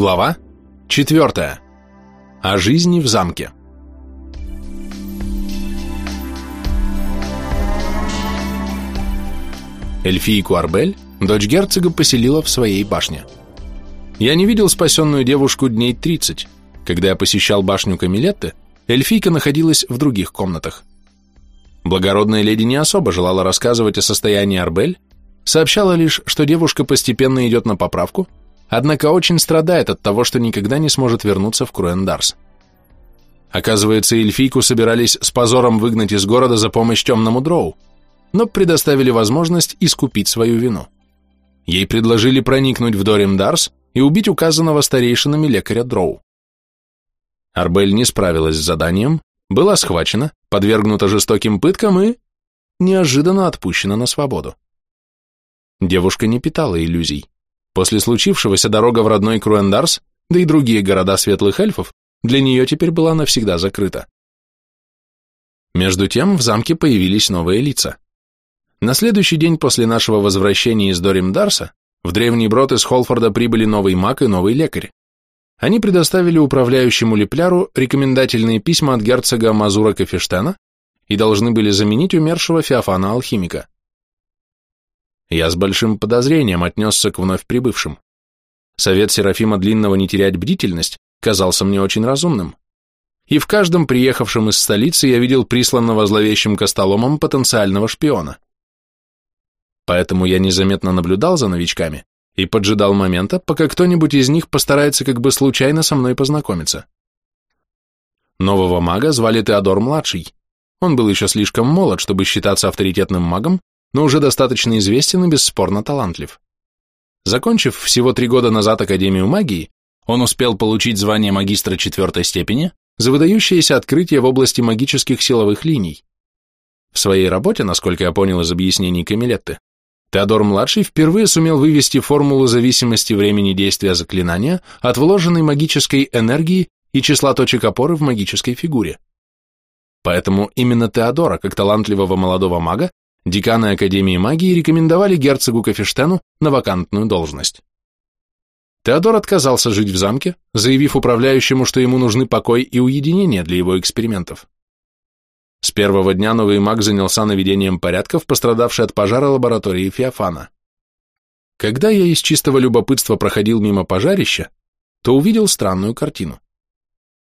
Глава 4. О жизни в замке. Эльфийку Арбель дочь герцога поселила в своей башне. Я не видел спасенную девушку дней 30. Когда я посещал башню Камилетты, эльфийка находилась в других комнатах. Благородная леди не особо желала рассказывать о состоянии Арбель, сообщала лишь, что девушка постепенно идет на поправку, однако очень страдает от того, что никогда не сможет вернуться в Круэндарс. Оказывается, эльфийку собирались с позором выгнать из города за помощь темному дроу, но предоставили возможность искупить свою вину. Ей предложили проникнуть в Дорим Дарс и убить указанного старейшинами лекаря дроу. Арбель не справилась с заданием, была схвачена, подвергнута жестоким пыткам и неожиданно отпущена на свободу. Девушка не питала иллюзий. После случившегося дорога в родной Круэндарс, да и другие города светлых эльфов, для нее теперь была навсегда закрыта. Между тем в замке появились новые лица. На следующий день после нашего возвращения из Доримдарса в древний брод из Холфорда прибыли новый маг и новый лекарь. Они предоставили управляющему Лепляру рекомендательные письма от герцога Мазура Кафештена и должны были заменить умершего Феофана-алхимика. Я с большим подозрением отнесся к вновь прибывшим. Совет Серафима Длинного не терять бдительность казался мне очень разумным. И в каждом приехавшем из столицы я видел присланного зловещим костоломом потенциального шпиона. Поэтому я незаметно наблюдал за новичками и поджидал момента, пока кто-нибудь из них постарается как бы случайно со мной познакомиться. Нового мага звали Теодор-младший. Он был еще слишком молод, чтобы считаться авторитетным магом, но уже достаточно известен и бесспорно талантлив. Закончив всего три года назад Академию магии, он успел получить звание магистра четвертой степени за выдающееся открытие в области магических силовых линий. В своей работе, насколько я понял из объяснений Камилетты, Теодор-младший впервые сумел вывести формулу зависимости времени действия заклинания от вложенной магической энергии и числа точек опоры в магической фигуре. Поэтому именно Теодора, как талантливого молодого мага, Деканы Академии магии рекомендовали герцогу Кафештену на вакантную должность. Теодор отказался жить в замке, заявив управляющему, что ему нужны покой и уединение для его экспериментов. С первого дня новый маг занялся наведением порядка в пострадавшей от пожара лаборатории Феофана. Когда я из чистого любопытства проходил мимо пожарища, то увидел странную картину.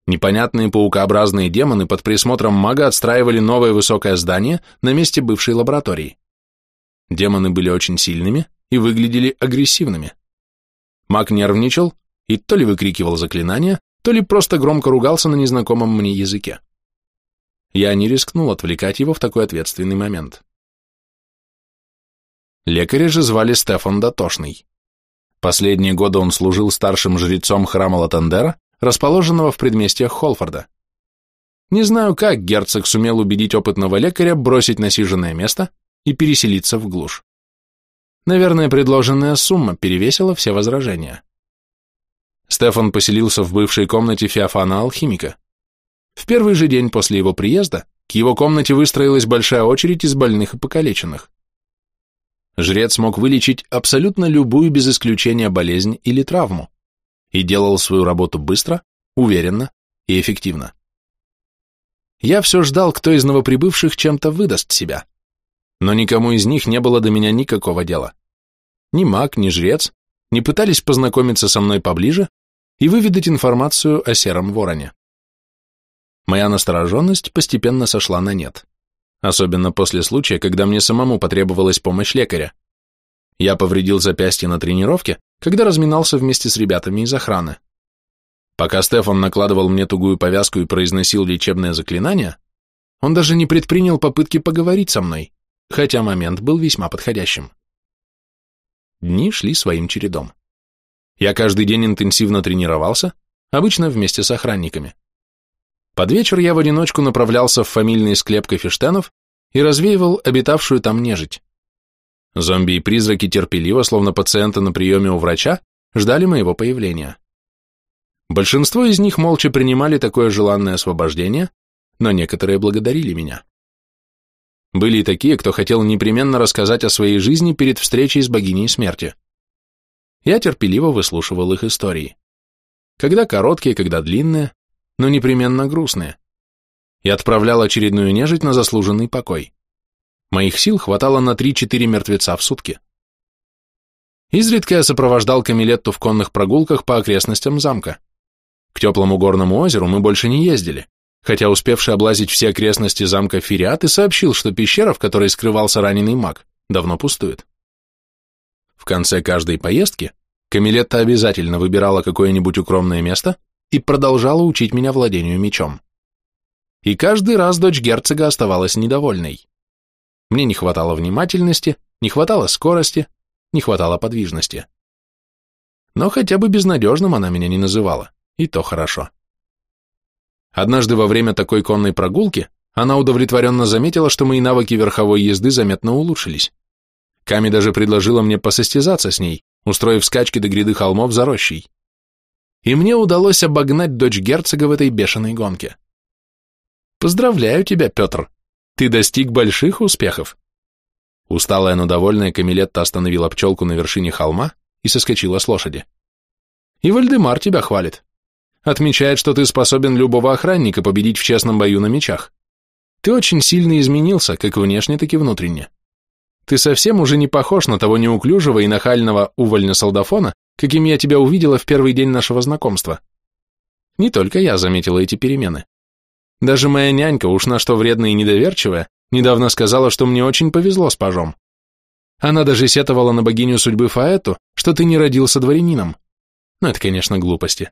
Непонятные паукообразные демоны под присмотром мага отстраивали новое высокое здание на месте бывшей лаборатории. Демоны были очень сильными и выглядели агрессивными. Маг нервничал и то ли выкрикивал заклинания, то ли просто громко ругался на незнакомом мне языке. Я не рискнул отвлекать его в такой ответственный момент. Лекаря же звали Стефан Дотошный. Последние годы он служил старшим жрецом храма Латандера расположенного в предместьях Холфорда. Не знаю, как герцог сумел убедить опытного лекаря бросить насиженное место и переселиться в глушь. Наверное, предложенная сумма перевесила все возражения. Стефан поселился в бывшей комнате Феофана-алхимика. В первый же день после его приезда к его комнате выстроилась большая очередь из больных и покалеченных. Жрец мог вылечить абсолютно любую без исключения болезнь или травму и делал свою работу быстро, уверенно и эффективно. Я все ждал, кто из новоприбывших чем-то выдаст себя, но никому из них не было до меня никакого дела. Ни маг, ни жрец не пытались познакомиться со мной поближе и выведать информацию о сером вороне. Моя настороженность постепенно сошла на нет, особенно после случая, когда мне самому потребовалась помощь лекаря. Я повредил запястье на тренировке, когда разминался вместе с ребятами из охраны. Пока Стефан накладывал мне тугую повязку и произносил лечебное заклинание, он даже не предпринял попытки поговорить со мной, хотя момент был весьма подходящим. Дни шли своим чередом. Я каждый день интенсивно тренировался, обычно вместе с охранниками. Под вечер я в одиночку направлялся в фамильный склеп Кафештенов и развеивал обитавшую там нежить. Зомби и призраки терпеливо, словно пациенты на приеме у врача, ждали моего появления. Большинство из них молча принимали такое желанное освобождение, но некоторые благодарили меня. Были и такие, кто хотел непременно рассказать о своей жизни перед встречей с богиней смерти. Я терпеливо выслушивал их истории. когда короткие, когда длинные, но непременно грустные, и отправлял очередную нежить на заслуженный покой. Моих сил хватало на 3-4 мертвеца в сутки. Изредка я сопровождал Камилетту в конных прогулках по окрестностям замка. К теплому горному озеру мы больше не ездили, хотя успевший облазить все окрестности замка Фириат и сообщил, что пещера, в которой скрывался раненый маг, давно пустует. В конце каждой поездки Камилетта обязательно выбирала какое-нибудь укромное место и продолжала учить меня владению мечом. И каждый раз дочь герцога оставалась недовольной. Мне не хватало внимательности, не хватало скорости, не хватало подвижности. Но хотя бы безнадежным она меня не называла, и то хорошо. Однажды во время такой конной прогулки она удовлетворенно заметила, что мои навыки верховой езды заметно улучшились. Ками даже предложила мне посостязаться с ней, устроив скачки до гряды холмов за рощей. И мне удалось обогнать дочь герцога в этой бешеной гонке. Поздравляю тебя, Петр, ты достиг больших успехов. Усталая, но довольная Камилетта остановила пчелку на вершине холма и соскочила с лошади. И Вальдемар тебя хвалит. Отмечает, что ты способен любого охранника победить в честном бою на мечах. Ты очень сильно изменился, как внешне, так и внутренне. Ты совсем уже не похож на того неуклюжего и нахального увольня-солдафона, каким я тебя увидела в первый день нашего знакомства. Не только я заметила эти перемены. Даже моя нянька, уж на что вредная и недоверчивая, недавно сказала, что мне очень повезло с пажом. Она даже сетовала на богиню судьбы Фаэту, что ты не родился дворянином. Но это, конечно, глупости.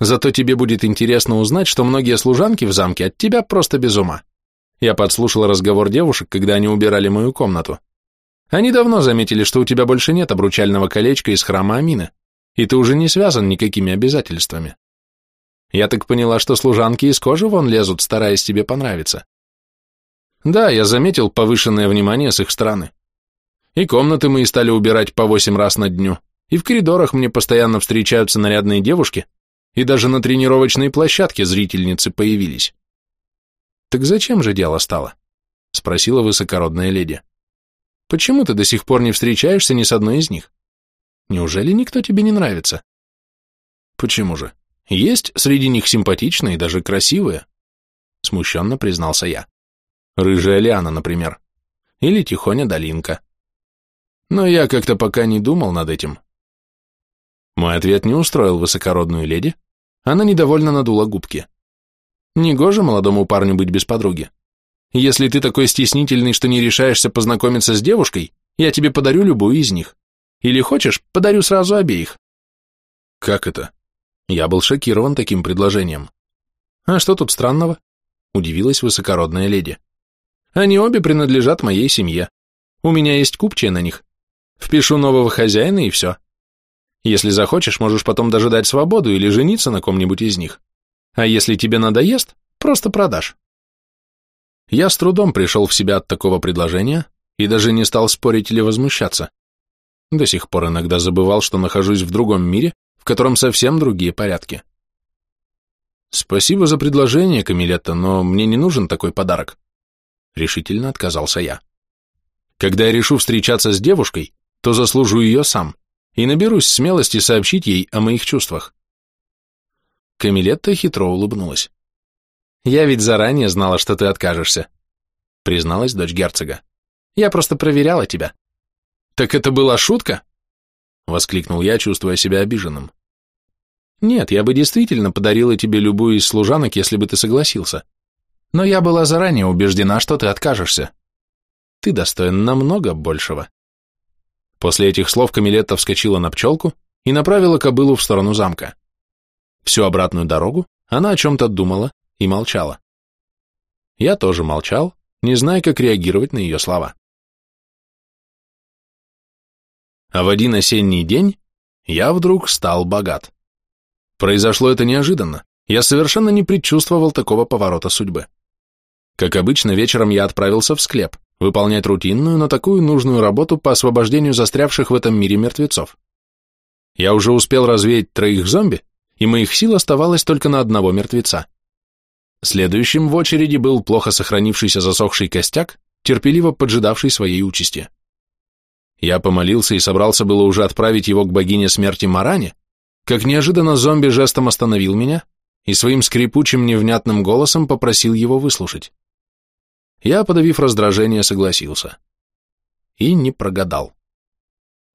Зато тебе будет интересно узнать, что многие служанки в замке от тебя просто без ума. Я подслушал разговор девушек, когда они убирали мою комнату. Они давно заметили, что у тебя больше нет обручального колечка из храма Амины, и ты уже не связан никакими обязательствами. Я так поняла, что служанки из кожи вон лезут, стараясь тебе понравиться. Да, я заметил повышенное внимание с их стороны. И комнаты мы и стали убирать по восемь раз на дню, и в коридорах мне постоянно встречаются нарядные девушки, и даже на тренировочной площадке зрительницы появились. Так зачем же дело стало? Спросила высокородная леди. Почему ты до сих пор не встречаешься ни с одной из них? Неужели никто тебе не нравится? Почему же? Есть среди них симпатичные, даже красивые. Смущенно признался я. Рыжая Лиана, например. Или Тихоня Долинка. Но я как-то пока не думал над этим. Мой ответ не устроил высокородную леди, она недовольно надула губки. Негоже молодому парню быть без подруги. Если ты такой стеснительный, что не решаешься познакомиться с девушкой, я тебе подарю любую из них. Или хочешь, подарю сразу обеих. Как это? Я был шокирован таким предложением. А что тут странного? Удивилась высокородная леди. Они обе принадлежат моей семье. У меня есть купчие на них. Впишу нового хозяина и все. Если захочешь, можешь потом даже дать свободу или жениться на ком-нибудь из них. А если тебе надоест, просто продашь. Я с трудом пришел в себя от такого предложения и даже не стал спорить или возмущаться. До сих пор иногда забывал, что нахожусь в другом мире, в котором совсем другие порядки. Спасибо за предложение, Камилетта, но мне не нужен такой подарок. Решительно отказался я. Когда я решу встречаться с девушкой, то заслужу ее сам и наберусь смелости сообщить ей о моих чувствах. Камилетта хитро улыбнулась. «Я ведь заранее знала, что ты откажешься», — призналась дочь герцога. «Я просто проверяла тебя». «Так это была шутка?» — воскликнул я, чувствуя себя обиженным. «Нет, я бы действительно подарила тебе любую из служанок, если бы ты согласился. Но я была заранее убеждена, что ты откажешься. Ты достоин намного большего». После этих слов Камилетта вскочила на пчелку и направила кобылу в сторону замка. Всю обратную дорогу она о чем-то думала и молчала. Я тоже молчал, не зная, как реагировать на ее слова. А в один осенний день я вдруг стал богат. Произошло это неожиданно, я совершенно не предчувствовал такого поворота судьбы. Как обычно, вечером я отправился в склеп выполнять рутинную, но такую нужную работу по освобождению застрявших в этом мире мертвецов. Я уже успел развеять троих зомби, и моих сил оставалось только на одного мертвеца. Следующим в очереди был плохо сохранившийся засохший костяк, терпеливо поджидавший своей участи. Я помолился и собрался было уже отправить его к богине смерти Маране, как неожиданно зомби жестом остановил меня и своим скрипучим невнятным голосом попросил его выслушать. Я, подавив раздражение, согласился. И не прогадал.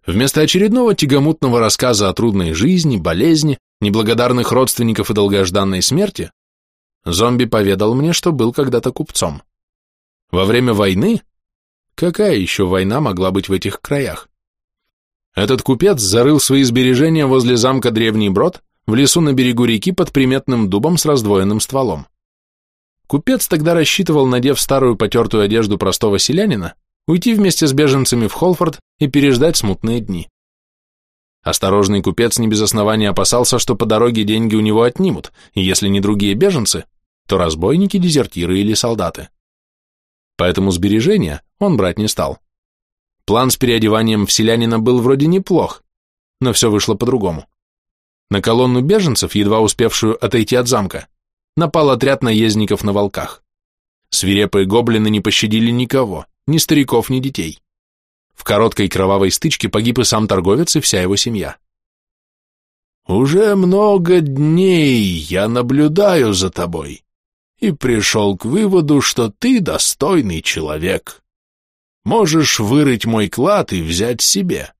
Вместо очередного тягомутного рассказа о трудной жизни, болезни, неблагодарных родственников и долгожданной смерти, зомби поведал мне, что был когда-то купцом. Во время войны? Какая еще война могла быть в этих краях? Этот купец зарыл свои сбережения возле замка Древний Брод в лесу на берегу реки под приметным дубом с раздвоенным стволом. Купец тогда рассчитывал, надев старую потертую одежду простого селянина, уйти вместе с беженцами в Холфорд и переждать смутные дни. Осторожный купец не без основания опасался, что по дороге деньги у него отнимут, и если не другие беженцы, то разбойники, дезертиры или солдаты. Поэтому сбережения он брать не стал. План с переодеванием в селянина был вроде неплох, но все вышло по-другому. На колонну беженцев, едва успевшую отойти от замка, напал отряд наездников на волках. Свирепые гоблины не пощадили никого, ни стариков, ни детей. В короткой кровавой стычке погиб и сам торговец, и вся его семья. «Уже много дней я наблюдаю за тобой и пришел к выводу, что ты достойный человек», Можешь вырыть мой клад и взять себе.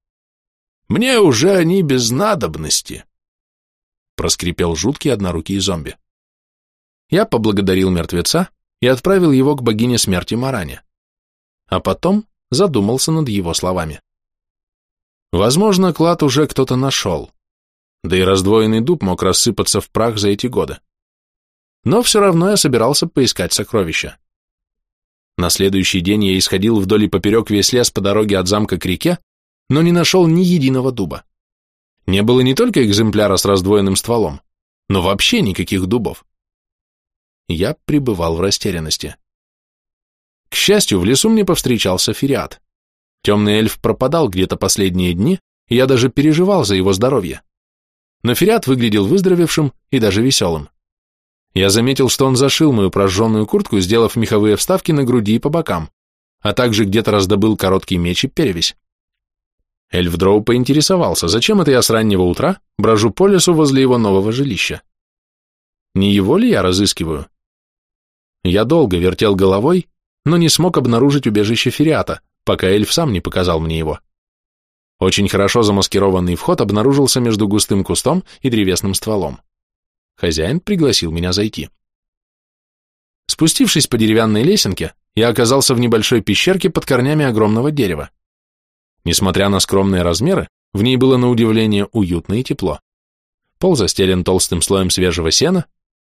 Мне уже они без надобности. Проскрипел жуткий однорукий зомби. Я поблагодарил мертвеца и отправил его к богине смерти Маране. А потом задумался над его словами. Возможно, клад уже кто-то нашел, да и раздвоенный дуб мог рассыпаться в прах за эти годы. Но все равно я собирался поискать сокровища. На следующий день я исходил вдоль и поперек весь лес по дороге от замка к реке, но не нашел ни единого дуба. Не было не только экземпляра с раздвоенным стволом, но вообще никаких дубов. Я пребывал в растерянности. К счастью, в лесу мне повстречался Фериат. Темный эльф пропадал где-то последние дни, и я даже переживал за его здоровье. Но Фериат выглядел выздоровевшим и даже веселым. Я заметил, что он зашил мою прожженную куртку, сделав меховые вставки на груди и по бокам, а также где-то раздобыл короткий меч и перевязь. Эльф Дроу поинтересовался, зачем это я с раннего утра брожу по лесу возле его нового жилища. Не его ли я разыскиваю? Я долго вертел головой, но не смог обнаружить убежище Фериата, пока эльф сам не показал мне его. Очень хорошо замаскированный вход обнаружился между густым кустом и древесным стволом. Хозяин пригласил меня зайти. Спустившись по деревянной лесенке, я оказался в небольшой пещерке под корнями огромного дерева. Несмотря на скромные размеры, в ней было на удивление уютно и тепло. Пол застелен толстым слоем свежего сена,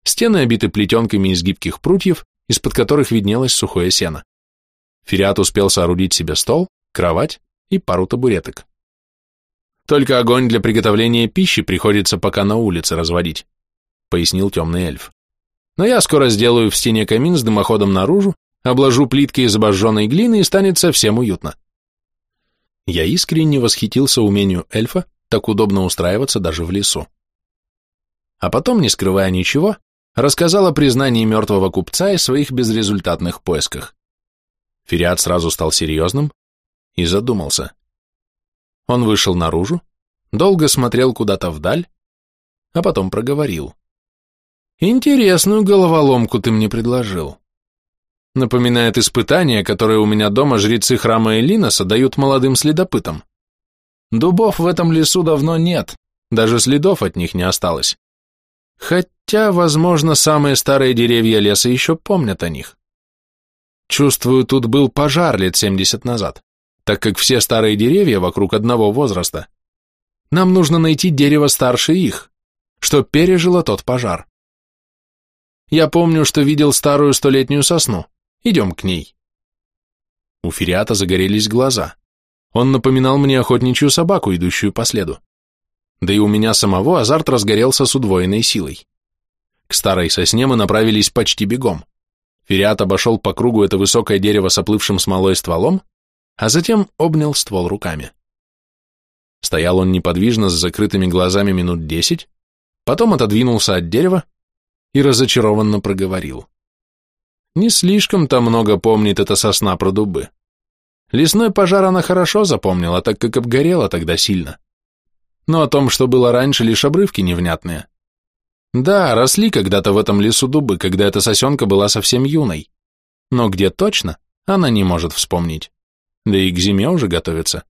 стены обиты плетенками из гибких прутьев, из-под которых виднелось сухое сено. Фериат успел соорудить себе стол, кровать и пару табуреток. Только огонь для приготовления пищи приходится пока на улице разводить пояснил темный эльф. Но я скоро сделаю в стене камин с дымоходом наружу, обложу плиткой из обожженной глины и станет совсем уютно. Я искренне восхитился умению эльфа так удобно устраиваться даже в лесу. А потом, не скрывая ничего, рассказал о признании мертвого купца и своих безрезультатных поисках. Фериат сразу стал серьезным и задумался. Он вышел наружу, долго смотрел куда-то вдаль, а потом проговорил. Интересную головоломку ты мне предложил. Напоминает испытания, которые у меня дома жрецы храма Элиноса дают молодым следопытам. Дубов в этом лесу давно нет, даже следов от них не осталось. Хотя, возможно, самые старые деревья леса еще помнят о них. Чувствую, тут был пожар лет 70 назад, так как все старые деревья вокруг одного возраста. Нам нужно найти дерево старше их, что пережило тот пожар. Я помню, что видел старую столетнюю сосну. Идем к ней. У Фериата загорелись глаза. Он напоминал мне охотничью собаку, идущую по следу. Да и у меня самого азарт разгорелся с удвоенной силой. К старой сосне мы направились почти бегом. Фериат обошел по кругу это высокое дерево с оплывшим смолой стволом, а затем обнял ствол руками. Стоял он неподвижно с закрытыми глазами минут десять, потом отодвинулся от дерева и разочарованно проговорил. Не слишком-то много помнит эта сосна про дубы. Лесной пожар она хорошо запомнила, так как обгорела тогда сильно. но о том, что было раньше, лишь обрывки невнятные. Да, росли когда-то в этом лесу дубы, когда эта сосенка была совсем юной. Но где точно, она не может вспомнить. Да и к зиме уже готовится.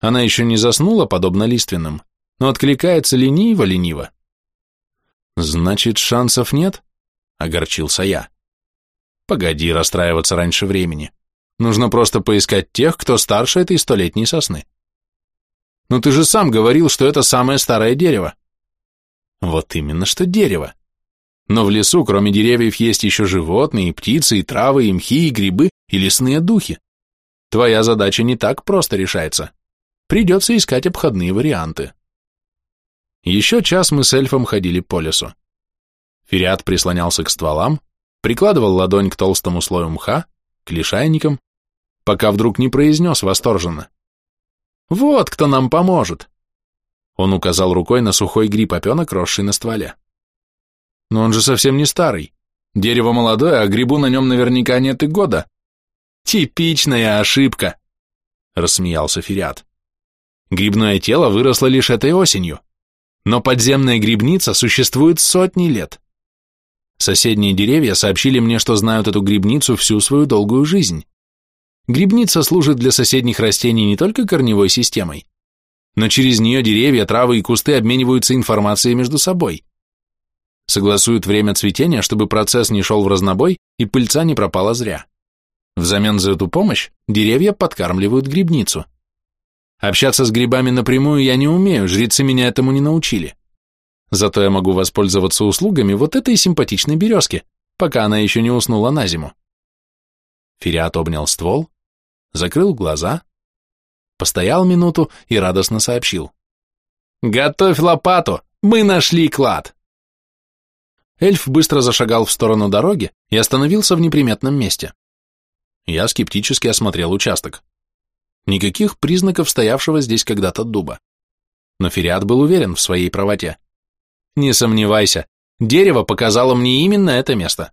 Она еще не заснула, подобно лиственным, но откликается лениво-лениво. Значит, шансов нет? Огорчился я. Погоди расстраиваться раньше времени. Нужно просто поискать тех, кто старше этой столетней сосны. Но ты же сам говорил, что это самое старое дерево. Вот именно, что дерево. Но в лесу, кроме деревьев, есть еще животные, и птицы, и травы, и мхи, и грибы, и лесные духи. Твоя задача не так просто решается. Придется искать обходные варианты. Еще час мы с эльфом ходили по лесу. Фериат прислонялся к стволам, прикладывал ладонь к толстому слою мха, к лишайникам, пока вдруг не произнес восторженно. «Вот кто нам поможет!» Он указал рукой на сухой гриб опенок, росший на стволе. «Но он же совсем не старый. Дерево молодое, а грибу на нем наверняка нет и года». «Типичная ошибка!» — рассмеялся Фериат. «Грибное тело выросло лишь этой осенью, но подземная грибница существует сотни лет. Соседние деревья сообщили мне, что знают эту грибницу всю свою долгую жизнь. Грибница служит для соседних растений не только корневой системой, но через нее деревья, травы и кусты обмениваются информацией между собой. Согласуют время цветения, чтобы процесс не шел в разнобой и пыльца не пропала зря. Взамен за эту помощь деревья подкармливают грибницу. Общаться с грибами напрямую я не умею, жрецы меня этому не научили. Зато я могу воспользоваться услугами вот этой симпатичной березки, пока она еще не уснула на зиму. Фериат обнял ствол, закрыл глаза, постоял минуту и радостно сообщил. «Готовь лопату! Мы нашли клад!» Эльф быстро зашагал в сторону дороги и остановился в неприметном месте. Я скептически осмотрел участок. Никаких признаков стоявшего здесь когда-то дуба. Но Фериат был уверен в своей правоте. Не сомневайся, дерево показало мне именно это место.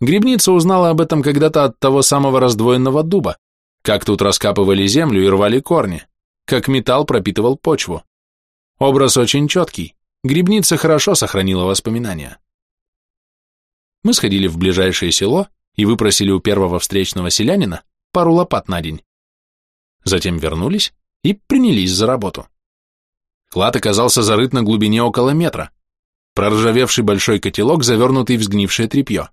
Грибница узнала об этом когда-то от того самого раздвоенного дуба, как тут раскапывали землю и рвали корни, как металл пропитывал почву. Образ очень четкий, грибница хорошо сохранила воспоминания. Мы сходили в ближайшее село и выпросили у первого встречного селянина пару лопат на день. Затем вернулись и принялись за работу. Клад оказался зарыт на глубине около метра. Проржавевший большой котелок, завернутый в сгнившее тряпье.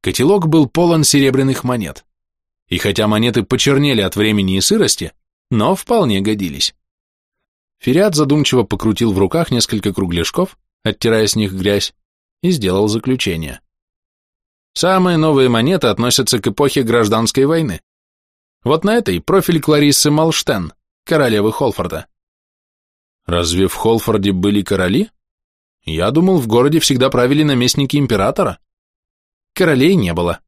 Котелок был полон серебряных монет. И хотя монеты почернели от времени и сырости, но вполне годились. Фериат задумчиво покрутил в руках несколько кругляшков, оттирая с них грязь, и сделал заключение. Самые новые монеты относятся к эпохе гражданской войны. Вот на этой профиль Клариссы Малштен, королевы Холфорда. Разве в Холфорде были короли? Я думал, в городе всегда правили наместники императора. Королей не было,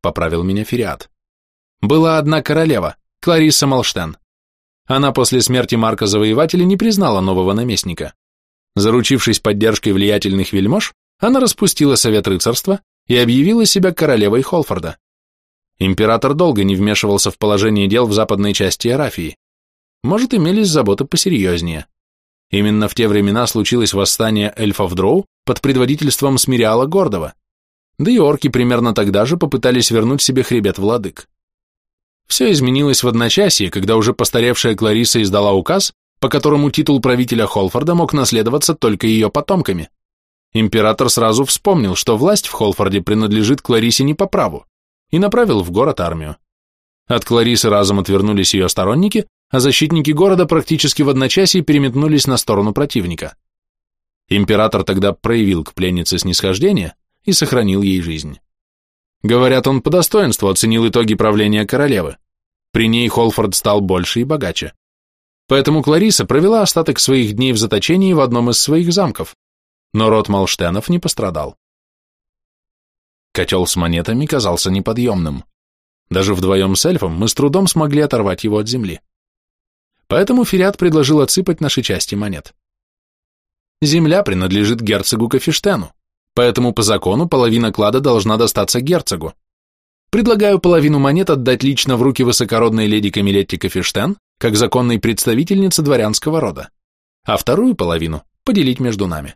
поправил меня Фериат. Была одна королева, Кларисса Малштен. Она после смерти Марка Завоевателя не признала нового наместника. Заручившись поддержкой влиятельных вельмож, она распустила совет рыцарства и объявила себя королевой Холфорда. Император долго не вмешивался в положение дел в западной части Эрафии. Может, имелись заботы посерьезнее. Именно в те времена случилось восстание эльфов Дроу под предводительством Смириала Гордова, да и орки примерно тогда же попытались вернуть себе хребет владык. Все изменилось в одночасье, когда уже постаревшая Клариса издала указ, по которому титул правителя Холфорда мог наследоваться только ее потомками. Император сразу вспомнил, что власть в Холфорде принадлежит Кларисе не по праву, и направил в город армию. От Кларисы разом отвернулись ее сторонники, а защитники города практически в одночасье переметнулись на сторону противника. Император тогда проявил к пленнице снисхождение и сохранил ей жизнь. Говорят, он по достоинству оценил итоги правления королевы. При ней Холфорд стал больше и богаче. Поэтому Клариса провела остаток своих дней в заточении в одном из своих замков, но род Малштенов не пострадал. Котел с монетами казался неподъемным. Даже вдвоем с эльфом мы с трудом смогли оторвать его от земли. Поэтому Фериат предложил отсыпать наши части монет. Земля принадлежит герцогу Кафештену, поэтому по закону половина клада должна достаться герцогу. Предлагаю половину монет отдать лично в руки высокородной леди Камилетти Кафештен, как законной представительнице дворянского рода. а вторую половину поделить между нами.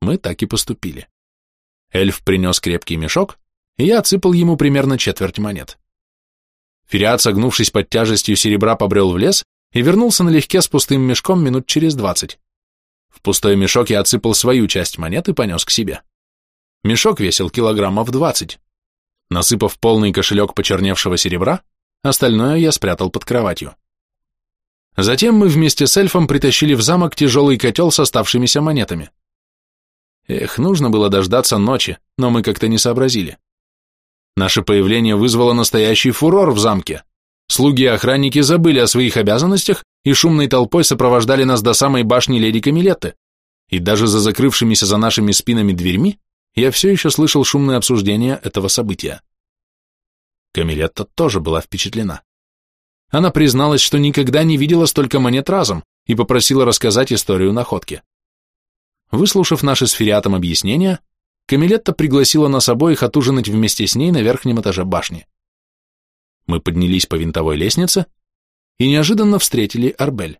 Мы так и поступили. Эльф принес крепкий мешок, и я отсыпал ему примерно четверть монет. Фериат, согнувшись под тяжестью серебра, побрел в лес и вернулся налегке с пустым мешком минут через двадцать. В пустой мешок я отсыпал свою часть монет и понес к себе. Мешок весил килограммов двадцать. Насыпав полный кошелек почерневшего серебра, остальное я спрятал под кроватью. Затем мы вместе с эльфом притащили в замок тяжелый котел с оставшимися монетами. Эх, нужно было дождаться ночи, но мы как-то не сообразили. Наше появление вызвало настоящий фурор в замке. Слуги и охранники забыли о своих обязанностях и шумной толпой сопровождали нас до самой башни леди Камилетты. И даже за закрывшимися за нашими спинами дверьми я все еще слышал шумное обсуждение этого события. Камилетта тоже была впечатлена. Она призналась, что никогда не видела столько монет разом и попросила рассказать историю находки. Выслушав наши с Фериатом объяснения, Камилетта пригласила нас обоих отужинать вместе с ней на верхнем этаже башни. Мы поднялись по винтовой лестнице и неожиданно встретили Арбель.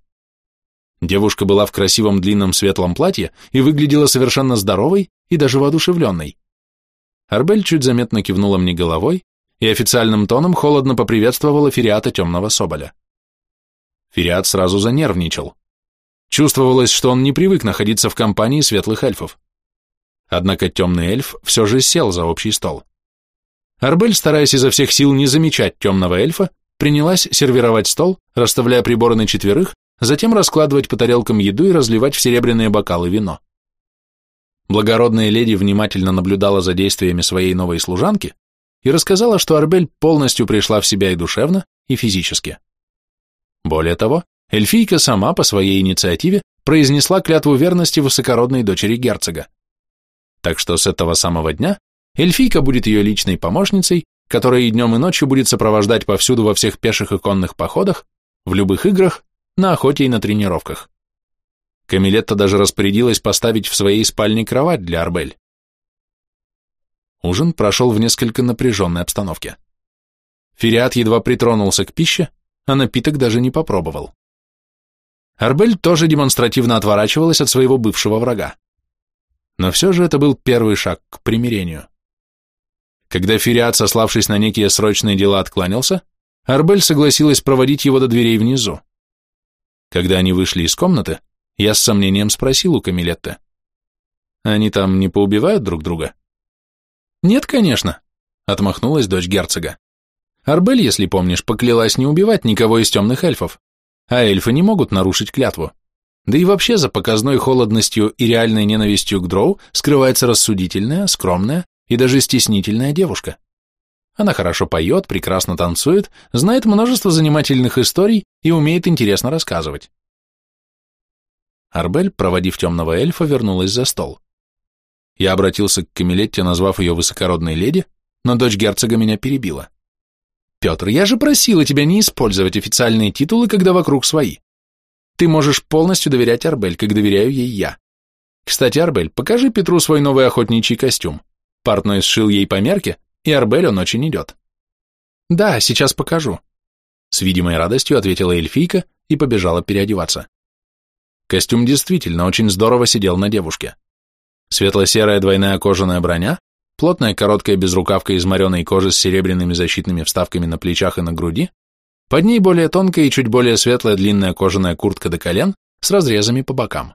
Девушка была в красивом длинном светлом платье и выглядела совершенно здоровой и даже воодушевленной. Арбель чуть заметно кивнула мне головой и официальным тоном холодно поприветствовала Фериата Темного Соболя. Фериат сразу занервничал. Чувствовалось, что он не привык находиться в компании светлых эльфов. Однако темный эльф все же сел за общий стол. Арбель, стараясь изо всех сил не замечать темного эльфа, принялась сервировать стол, расставляя приборы на четверых, затем раскладывать по тарелкам еду и разливать в серебряные бокалы вино. Благородная леди внимательно наблюдала за действиями своей новой служанки и рассказала, что Арбель полностью пришла в себя и душевно, и физически. Более того, эльфийка сама по своей инициативе произнесла клятву верности высокородной дочери герцога. Так что с этого самого дня эльфийка будет ее личной помощницей, которая и днем и ночью будет сопровождать повсюду во всех пеших и конных походах, в любых играх, на охоте и на тренировках. Камилетта даже распорядилась поставить в своей спальне кровать для Арбель. Ужин прошел в несколько напряженной обстановке. Фериат едва притронулся к пище, а напиток даже не попробовал. Арбель тоже демонстративно отворачивалась от своего бывшего врага. Но все же это был первый шаг к примирению. Когда Фериат, сославшись на некие срочные дела, откланялся, Арбель согласилась проводить его до дверей внизу. Когда они вышли из комнаты, я с сомнением спросил у Камилетты. «Они там не поубивают друг друга?» «Нет, конечно», — отмахнулась дочь герцога. «Арбель, если помнишь, поклялась не убивать никого из темных эльфов, а эльфы не могут нарушить клятву. Да и вообще за показной холодностью и реальной ненавистью к дроу скрывается рассудительная, скромная и даже стеснительная девушка. Она хорошо поет, прекрасно танцует, знает множество занимательных историй и умеет интересно рассказывать. Арбель, проводив темного эльфа, вернулась за стол. Я обратился к Камилетте, назвав ее высокородной леди, но дочь герцога меня перебила. «Петр, я же просила тебя не использовать официальные титулы, когда вокруг свои. Ты можешь полностью доверять Арбель, как доверяю ей я. Кстати, Арбель, покажи Петру свой новый охотничий костюм. Портной сшил ей по мерке, и Арбель он очень идет. Да, сейчас покажу. С видимой радостью ответила эльфийка и побежала переодеваться. Костюм действительно очень здорово сидел на девушке. Светло-серая двойная кожаная броня, плотная короткая безрукавка из мореной кожи с серебряными защитными вставками на плечах и на груди, под ней более тонкая и чуть более светлая длинная кожаная куртка до колен с разрезами по бокам.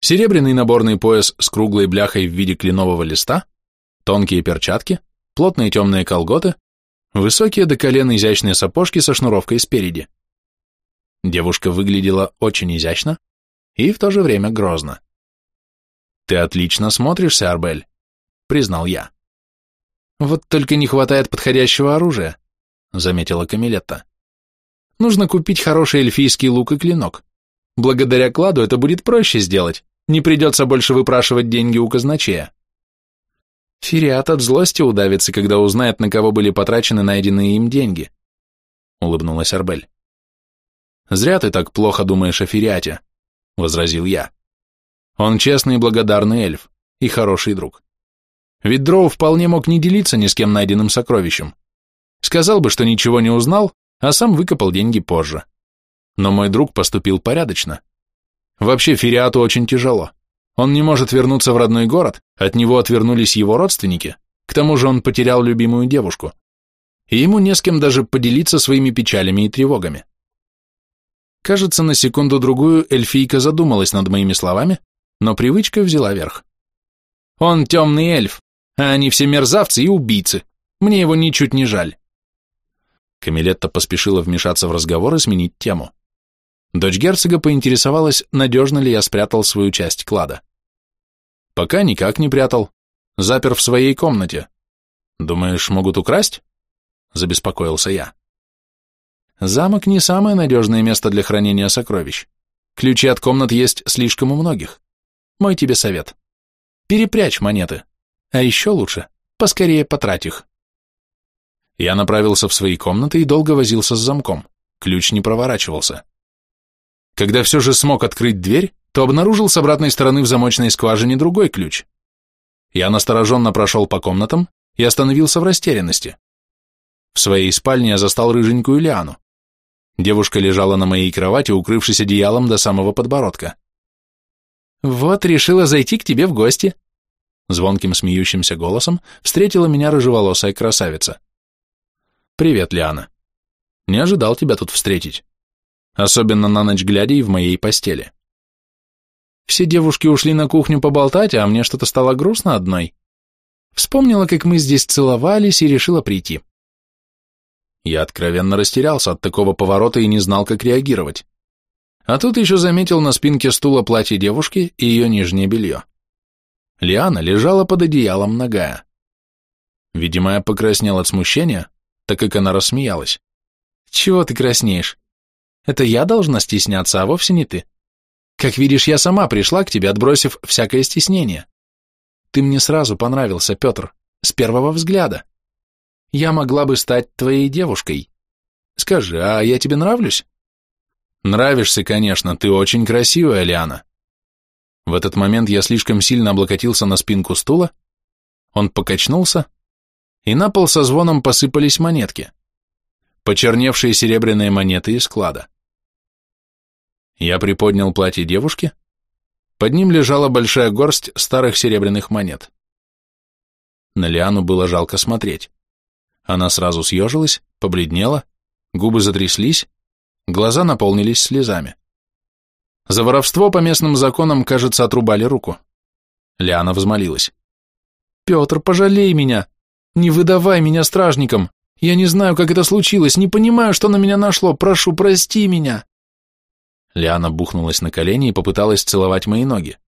Серебряный наборный пояс с круглой бляхой в виде кленового листа, тонкие перчатки, плотные темные колготы, высокие до колена изящные сапожки со шнуровкой спереди. Девушка выглядела очень изящно и в то же время грозно. «Ты отлично смотришься, Арбель», — признал я. «Вот только не хватает подходящего оружия», заметила Камилетта. Нужно купить хороший эльфийский лук и клинок. Благодаря кладу это будет проще сделать, не придется больше выпрашивать деньги у казначея. Фириат от злости удавится, когда узнает, на кого были потрачены найденные им деньги, улыбнулась Арбель. Зря ты так плохо думаешь о Фириате, возразил я. Он честный и благодарный эльф, и хороший друг. Ведь Дроу вполне мог не делиться ни с кем найденным сокровищем. Сказал бы, что ничего не узнал, а сам выкопал деньги позже. Но мой друг поступил порядочно. Вообще Фериату очень тяжело. Он не может вернуться в родной город, от него отвернулись его родственники, к тому же он потерял любимую девушку. И ему не с кем даже поделиться своими печалями и тревогами. Кажется, на секунду-другую эльфийка задумалась над моими словами, но привычка взяла верх. Он темный эльф, а они все мерзавцы и убийцы. Мне его ничуть не жаль. Камилетта поспешила вмешаться в разговор и сменить тему. Дочь герцога поинтересовалась, надежно ли я спрятал свою часть клада. Пока никак не прятал. Запер в своей комнате. Думаешь, могут украсть? Забеспокоился я. Замок не самое надежное место для хранения сокровищ. Ключи от комнат есть слишком у многих. Мой тебе совет. Перепрячь монеты. А еще лучше, поскорее потрать их. Я направился в свои комнаты и долго возился с замком. Ключ не проворачивался. Когда все же смог открыть дверь, то обнаружил с обратной стороны в замочной скважине другой ключ. Я настороженно прошел по комнатам и остановился в растерянности. В своей спальне я застал рыженькую Лиану. Девушка лежала на моей кровати, укрывшись одеялом до самого подбородка. «Вот, решила зайти к тебе в гости», звонким смеющимся голосом встретила меня рыжеволосая красавица. «Привет, Лиана. Не ожидал тебя тут встретить. Особенно на ночь глядя и в моей постели. Все девушки ушли на кухню поболтать, а мне что-то стало грустно одной. Вспомнила, как мы здесь целовались, и решила прийти. Я откровенно растерялся от такого поворота и не знал, как реагировать. А тут еще заметил на спинке стула платье девушки и ее нижнее белье. Лиана лежала под одеялом нагая. Видимо, я покраснел от смущения, так как она рассмеялась. «Чего ты краснеешь? Это я должна стесняться, а вовсе не ты. Как видишь, я сама пришла к тебе, отбросив всякое стеснение. Ты мне сразу понравился, Петр, с первого взгляда. Я могла бы стать твоей девушкой. Скажи, а я тебе нравлюсь? Нравишься, конечно, ты очень красивая, Лиана. В этот момент я слишком сильно облокотился на спинку стула, он покачнулся, и на пол со звоном посыпались монетки. Почерневшие серебряные монеты из склада. Я приподнял платье девушки. Под ним лежала большая горсть старых серебряных монет. На Лиану было жалко смотреть. Она сразу съежилась, побледнела, губы затряслись, глаза наполнились слезами. За воровство по местным законам, кажется, отрубали руку. Лиана взмолилась. «Петр, пожалей меня! Не выдавай меня стражникам! Я не знаю, как это случилось, не понимаю, что на меня нашло, прошу, прости меня!» Лиана бухнулась на колени и попыталась целовать мои ноги,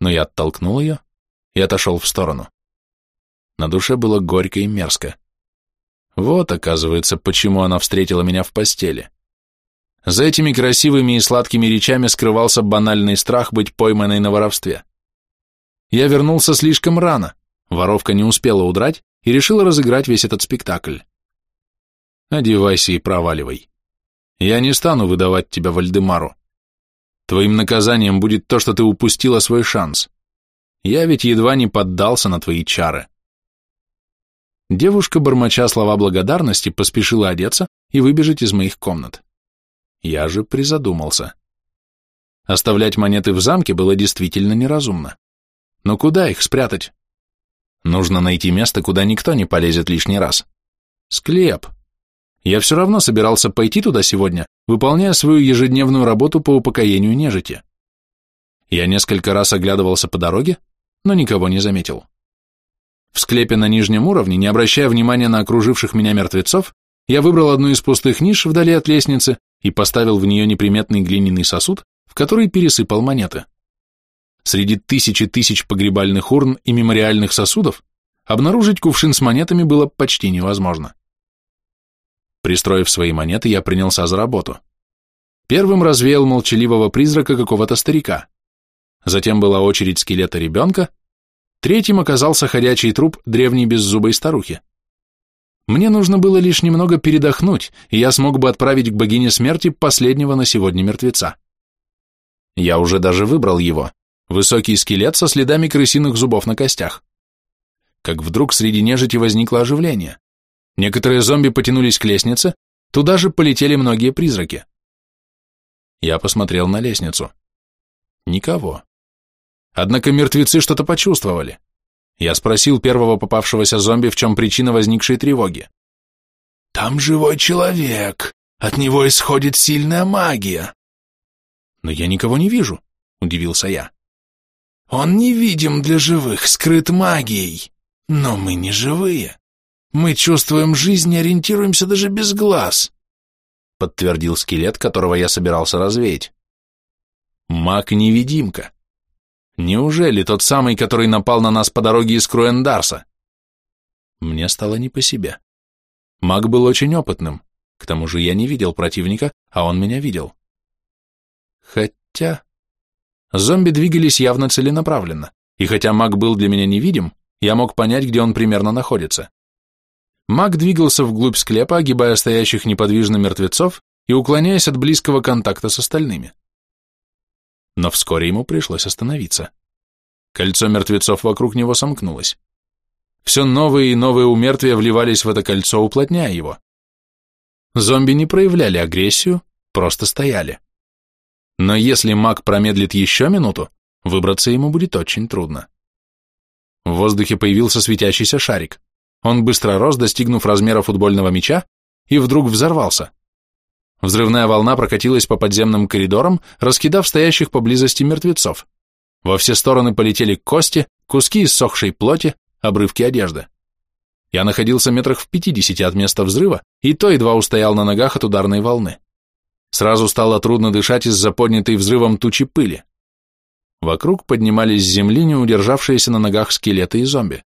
но я оттолкнул ее и отошел в сторону. На душе было горько и мерзко. Вот, оказывается, почему она встретила меня в постели. За этими красивыми и сладкими речами скрывался банальный страх быть пойманной на воровстве. Я вернулся слишком рано, воровка не успела удрать и решила разыграть весь этот спектакль. Одевайся и проваливай. Я не стану выдавать тебя Вальдемару. Твоим наказанием будет то, что ты упустила свой шанс. Я ведь едва не поддался на твои чары. Девушка, бормоча слова благодарности, поспешила одеться и выбежать из моих комнат. Я же призадумался. Оставлять монеты в замке было действительно неразумно. Но куда их спрятать? Нужно найти место, куда никто не полезет лишний раз. Склеп. Я все равно собирался пойти туда сегодня, выполняя свою ежедневную работу по упокоению нежити. Я несколько раз оглядывался по дороге, но никого не заметил. В склепе на нижнем уровне, не обращая внимания на окруживших меня мертвецов, я выбрал одну из пустых ниш вдали от лестницы и поставил в нее неприметный глиняный сосуд, в который пересыпал монеты. Среди тысячи тысяч погребальных урн и мемориальных сосудов обнаружить кувшин с монетами было почти невозможно. Пристроив свои монеты, я принялся за работу. Первым развеял молчаливого призрака какого-то старика. Затем была очередь скелета ребенка. Третьим оказался ходячий труп древней беззубой старухи. Мне нужно было лишь немного передохнуть, и я смог бы отправить к богине смерти последнего на сегодня мертвеца. Я уже даже выбрал его. Высокий скелет со следами крысиных зубов на костях. Как вдруг среди нежити возникло оживление. Некоторые зомби потянулись к лестнице, туда же полетели многие призраки. Я посмотрел на лестницу. Никого. Однако мертвецы что-то почувствовали. Я спросил первого попавшегося зомби, в чем причина возникшей тревоги. «Там живой человек. От него исходит сильная магия». «Но я никого не вижу», — удивился я. «Он невидим для живых, скрыт магией. Но мы не живые. Мы чувствуем жизнь и ориентируемся даже без глаз», — подтвердил скелет, которого я собирался развеять. «Маг-невидимка. Неужели тот самый, который напал на нас по дороге из Круэндарса? Мне стало не по себе. Маг был очень опытным, к тому же я не видел противника, а он меня видел. Хотя... Зомби двигались явно целенаправленно, и хотя маг был для меня невидим, я мог понять, где он примерно находится. Маг двигался вглубь склепа, огибая стоящих неподвижно мертвецов и уклоняясь от близкого контакта с остальными но вскоре ему пришлось остановиться. Кольцо мертвецов вокруг него сомкнулось. Все новые и новые умертвия вливались в это кольцо, уплотняя его. Зомби не проявляли агрессию, просто стояли. Но если маг промедлит еще минуту, выбраться ему будет очень трудно. В воздухе появился светящийся шарик. Он быстро рос, достигнув размера футбольного мяча, и вдруг взорвался. Взрывная волна прокатилась по подземным коридорам, раскидав стоящих поблизости мертвецов. Во все стороны полетели кости, куски иссохшей плоти, обрывки одежды. Я находился метрах в пятидесяти от места взрыва, и то едва устоял на ногах от ударной волны. Сразу стало трудно дышать из-за поднятой взрывом тучи пыли. Вокруг поднимались с земли не удержавшиеся на ногах скелеты и зомби.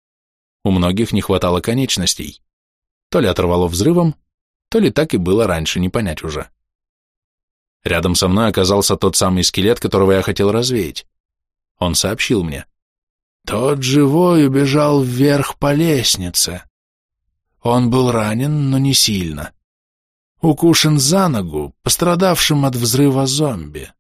У многих не хватало конечностей. То ли оторвало взрывом, то ли так и было раньше, не понять уже. Рядом со мной оказался тот самый скелет, которого я хотел развеять. Он сообщил мне. Тот живой убежал вверх по лестнице. Он был ранен, но не сильно. Укушен за ногу, пострадавшим от взрыва зомби.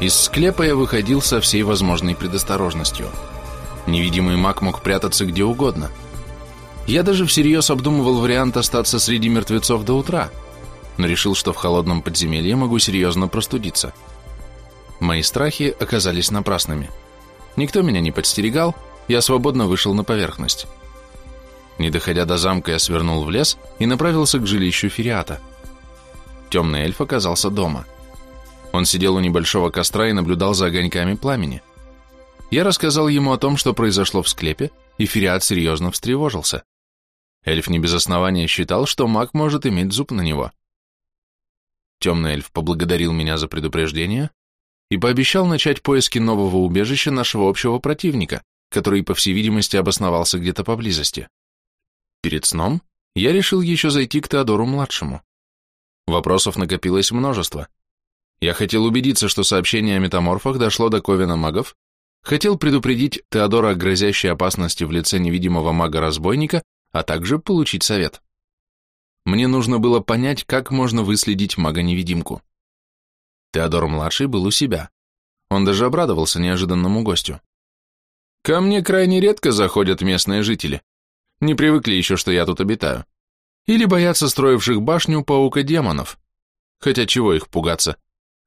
Из склепа я выходил со всей возможной предосторожностью. Невидимый маг мог прятаться где угодно. Я даже всерьез обдумывал вариант остаться среди мертвецов до утра, но решил, что в холодном подземелье могу серьезно простудиться. Мои страхи оказались напрасными. Никто меня не подстерегал, я свободно вышел на поверхность. Не доходя до замка, я свернул в лес и направился к жилищу Фериата. Темный эльф оказался дома. — он сидел у небольшого костра и наблюдал за огоньками пламени. Я рассказал ему о том, что произошло в склепе, и Фериат серьезно встревожился. Эльф не без основания считал, что маг может иметь зуб на него. Темный эльф поблагодарил меня за предупреждение и пообещал начать поиски нового убежища нашего общего противника, который, по всей видимости, обосновался где-то поблизости. Перед сном я решил еще зайти к Теодору-младшему. Вопросов накопилось множество. Я хотел убедиться, что сообщение о метаморфах дошло до Ковина магов, хотел предупредить Теодора о грозящей опасности в лице невидимого мага-разбойника, а также получить совет. Мне нужно было понять, как можно выследить мага-невидимку. Теодор-младший был у себя. Он даже обрадовался неожиданному гостю. «Ко мне крайне редко заходят местные жители. Не привыкли еще, что я тут обитаю. Или боятся строивших башню паука-демонов. Хотя чего их пугаться?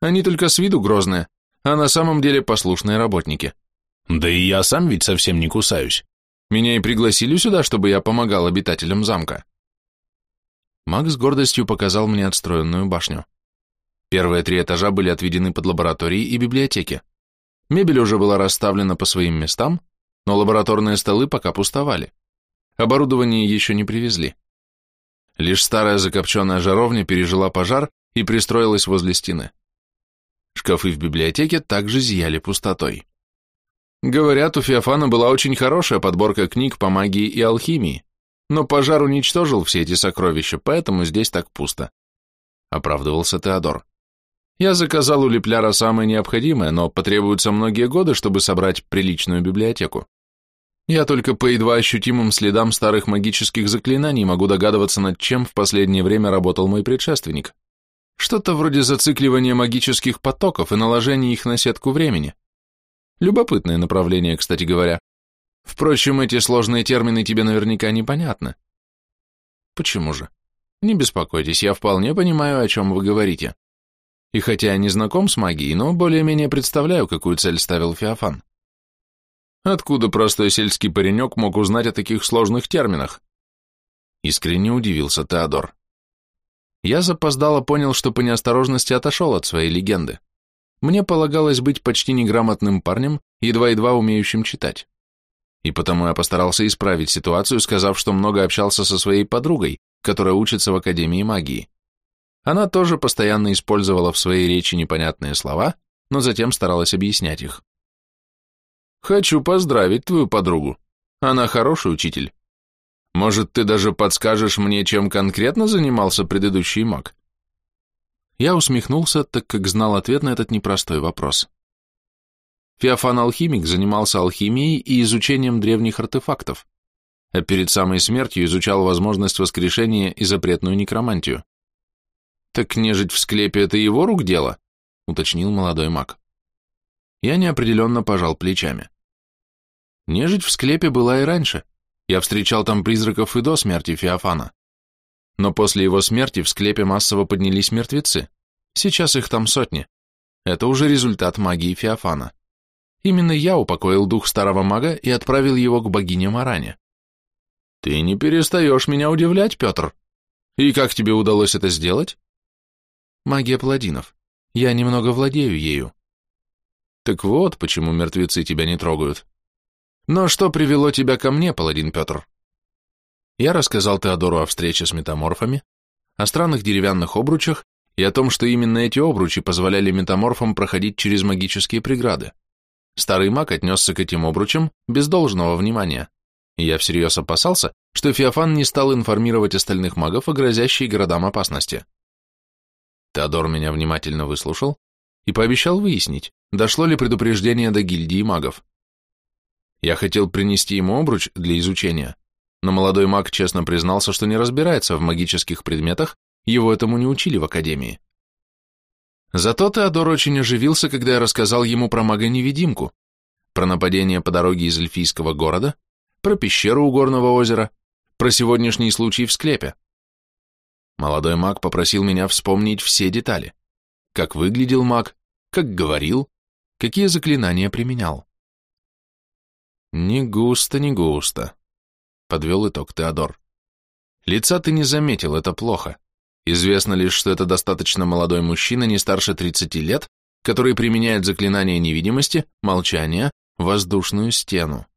Они только с виду грозные, а на самом деле послушные работники. Да и я сам ведь совсем не кусаюсь. Меня и пригласили сюда, чтобы я помогал обитателям замка. Макс с гордостью показал мне отстроенную башню. Первые три этажа были отведены под лаборатории и библиотеки. Мебель уже была расставлена по своим местам, но лабораторные столы пока пустовали. Оборудование еще не привезли. Лишь старая закопченная жаровня пережила пожар и пристроилась возле стены. Шкафы в библиотеке также зияли пустотой. Говорят, у Феофана была очень хорошая подборка книг по магии и алхимии, но пожар уничтожил все эти сокровища, поэтому здесь так пусто. Оправдывался Теодор. Я заказал у Лепляра самое необходимое, но потребуются многие годы, чтобы собрать приличную библиотеку. Я только по едва ощутимым следам старых магических заклинаний могу догадываться, над чем в последнее время работал мой предшественник. Что-то вроде зацикливания магических потоков и наложения их на сетку времени. Любопытное направление, кстати говоря. Впрочем, эти сложные термины тебе наверняка непонятны. Почему же? Не беспокойтесь, я вполне понимаю, о чем вы говорите. И хотя я не знаком с магией, но более-менее представляю, какую цель ставил Феофан. Откуда простой сельский паренек мог узнать о таких сложных терминах? Искренне удивился Теодор. Я запоздало понял, что по неосторожности отошел от своей легенды. Мне полагалось быть почти неграмотным парнем, едва-едва умеющим читать. И потому я постарался исправить ситуацию, сказав, что много общался со своей подругой, которая учится в Академии магии. Она тоже постоянно использовала в своей речи непонятные слова, но затем старалась объяснять их. «Хочу поздравить твою подругу. Она хороший учитель. Может, ты даже подскажешь мне, чем конкретно занимался предыдущий маг?» Я усмехнулся, так как знал ответ на этот непростой вопрос. Феофан-алхимик занимался алхимией и изучением древних артефактов, а перед самой смертью изучал возможность воскрешения и запретную некромантию. «Так нежить в склепе — это его рук дело?» — уточнил молодой маг. Я неопределенно пожал плечами. Нежить в склепе была и раньше. Я встречал там призраков и до смерти Феофана. Но после его смерти в склепе массово поднялись мертвецы. Сейчас их там сотни. Это уже результат магии Феофана. Именно я упокоил дух старого мага и отправил его к богине Маране. Ты не перестаешь меня удивлять, Петр. И как тебе удалось это сделать? Магия паладинов. Я немного владею ею. Так вот, почему мертвецы тебя не трогают. Но что привело тебя ко мне, паладин Петр? Я рассказал Теодору о встрече с метаморфами, о странных деревянных обручах и о том, что именно эти обручи позволяли метаморфам проходить через магические преграды. Старый маг отнесся к этим обручам без должного внимания, я всерьез опасался, что Феофан не стал информировать остальных магов о грозящей городам опасности. Теодор меня внимательно выслушал и пообещал выяснить, дошло ли предупреждение до гильдии магов. Я хотел принести ему обруч для изучения, но молодой маг честно признался, что не разбирается в магических предметах, его этому не учили в академии. Зато Теодор очень оживился, когда я рассказал ему про мага-невидимку, про нападение по дороге из эльфийского города, про пещеру у горного озера, про сегодняшний случай в склепе. Молодой маг попросил меня вспомнить все детали. Как выглядел маг, как говорил, какие заклинания применял. «Не густо, не густо», — подвел итог Теодор. «Лица ты не заметил, это плохо. Известно лишь, что это достаточно молодой мужчина, не старше 30 лет, который применяет заклинание невидимости, молчания, воздушную стену.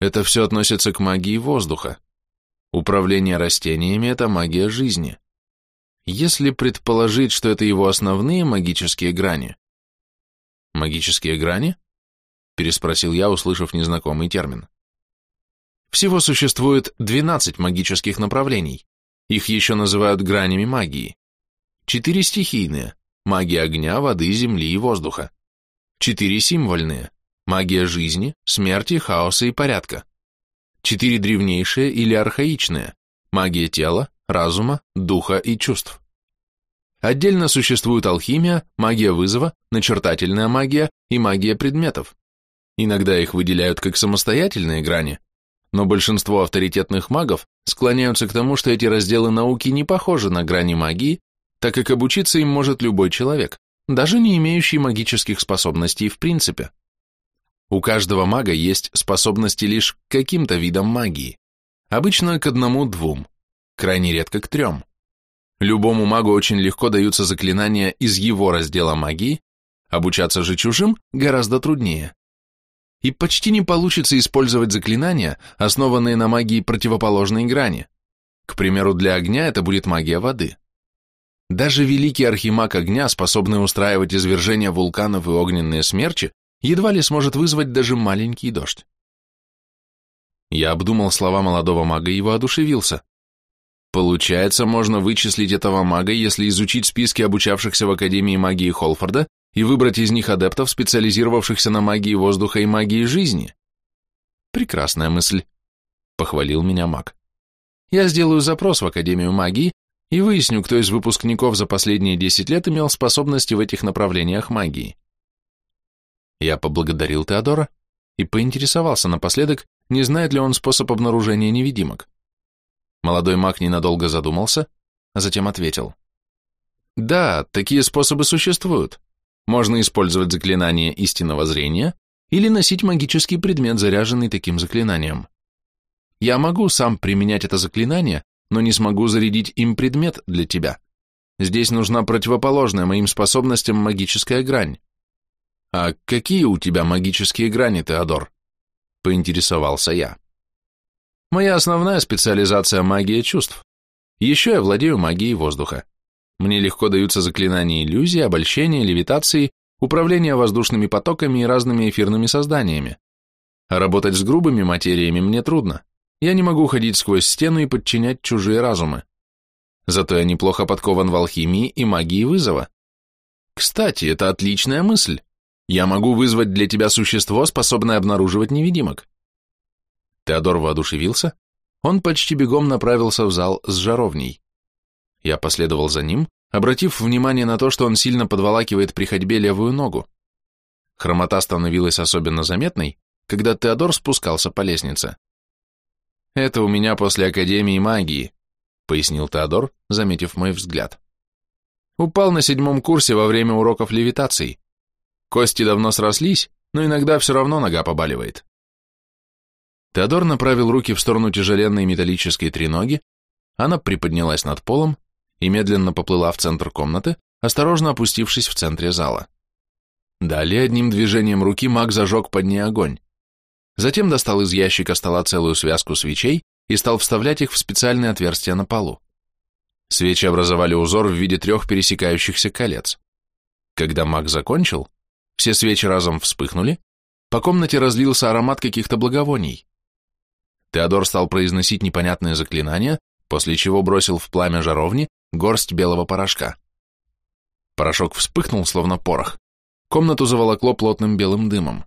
Это все относится к магии воздуха. Управление растениями – это магия жизни. Если предположить, что это его основные магические грани. Магические грани? Переспросил я, услышав незнакомый термин. Всего существует 12 магических направлений. Их еще называют гранями магии. Четыре стихийные – магия огня, воды, земли и воздуха. Четыре символьные – магия жизни, смерти, хаоса и порядка. Четыре древнейшие или архаичные – магия тела, разума, духа и чувств. Отдельно существует алхимия, магия вызова, начертательная магия и магия предметов. Иногда их выделяют как самостоятельные грани, но большинство авторитетных магов склоняются к тому, что эти разделы науки не похожи на грани магии, так как обучиться им может любой человек, даже не имеющий магических способностей в принципе. У каждого мага есть способности лишь к каким-то видам магии, обычно к одному-двум, крайне редко к трем. Любому магу очень легко даются заклинания из его раздела магии, обучаться же чужим гораздо труднее и почти не получится использовать заклинания, основанные на магии противоположной грани. К примеру, для огня это будет магия воды. Даже великий архимаг огня, способный устраивать извержения вулканов и огненные смерчи, едва ли сможет вызвать даже маленький дождь. Я обдумал слова молодого мага и воодушевился. Получается, можно вычислить этого мага, если изучить списки обучавшихся в Академии магии Холфорда и выбрать из них адептов, специализировавшихся на магии воздуха и магии жизни? Прекрасная мысль, похвалил меня маг. Я сделаю запрос в Академию магии и выясню, кто из выпускников за последние 10 лет имел способности в этих направлениях магии. Я поблагодарил Теодора и поинтересовался напоследок, не знает ли он способ обнаружения невидимок. Молодой маг ненадолго задумался, а затем ответил. Да, такие способы существуют. Можно использовать заклинание истинного зрения или носить магический предмет, заряженный таким заклинанием. Я могу сам применять это заклинание, но не смогу зарядить им предмет для тебя. Здесь нужна противоположная моим способностям магическая грань. А какие у тебя магические грани, Теодор? Поинтересовался я. Моя основная специализация – магия чувств. Еще я владею магией воздуха. Мне легко даются заклинания иллюзии, обольщения, левитации, управления воздушными потоками и разными эфирными созданиями. А работать с грубыми материями мне трудно. Я не могу ходить сквозь стену и подчинять чужие разумы. Зато я неплохо подкован в алхимии и магии вызова. Кстати, это отличная мысль. Я могу вызвать для тебя существо, способное обнаруживать невидимок. Теодор воодушевился. Он почти бегом направился в зал с жаровней. Я последовал за ним, обратив внимание на то, что он сильно подволакивает при ходьбе левую ногу. Хромота становилась особенно заметной, когда Теодор спускался по лестнице. «Это у меня после Академии магии», — пояснил Теодор, заметив мой взгляд. «Упал на седьмом курсе во время уроков левитации. Кости давно срослись, но иногда все равно нога побаливает». Теодор направил руки в сторону тяжеленной металлической треноги, она приподнялась над полом и медленно поплыла в центр комнаты, осторожно опустившись в центре зала. Далее одним движением руки маг зажег под ней огонь. Затем достал из ящика стола целую связку свечей и стал вставлять их в специальные отверстия на полу. Свечи образовали узор в виде трех пересекающихся колец. Когда маг закончил, все свечи разом вспыхнули, по комнате разлился аромат каких-то благовоний. Теодор стал произносить непонятные заклинания, после чего бросил в пламя жаровни горсть белого порошка. Порошок вспыхнул, словно порох. Комнату заволокло плотным белым дымом.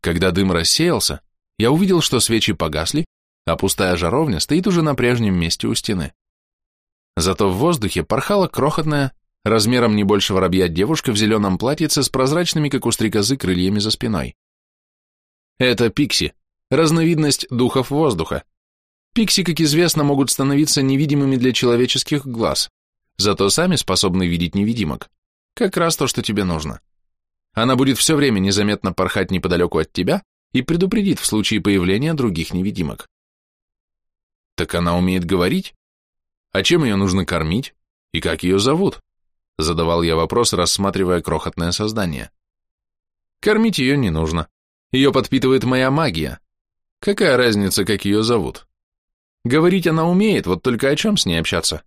Когда дым рассеялся, я увидел, что свечи погасли, а пустая жаровня стоит уже на прежнем месте у стены. Зато в воздухе порхала крохотная, размером не больше воробья девушка в зеленом платьице с прозрачными, как у стрекозы, крыльями за спиной. Это Пикси, разновидность духов воздуха. Пикси, как известно, могут становиться невидимыми для человеческих глаз, зато сами способны видеть невидимок. Как раз то, что тебе нужно. Она будет все время незаметно порхать неподалеку от тебя и предупредит в случае появления других невидимок. Так она умеет говорить? А чем ее нужно кормить? И как ее зовут? Задавал я вопрос, рассматривая крохотное создание. Кормить ее не нужно. Ее подпитывает моя магия. Какая разница, как ее зовут? Говорить она умеет, вот только о чем с ней общаться?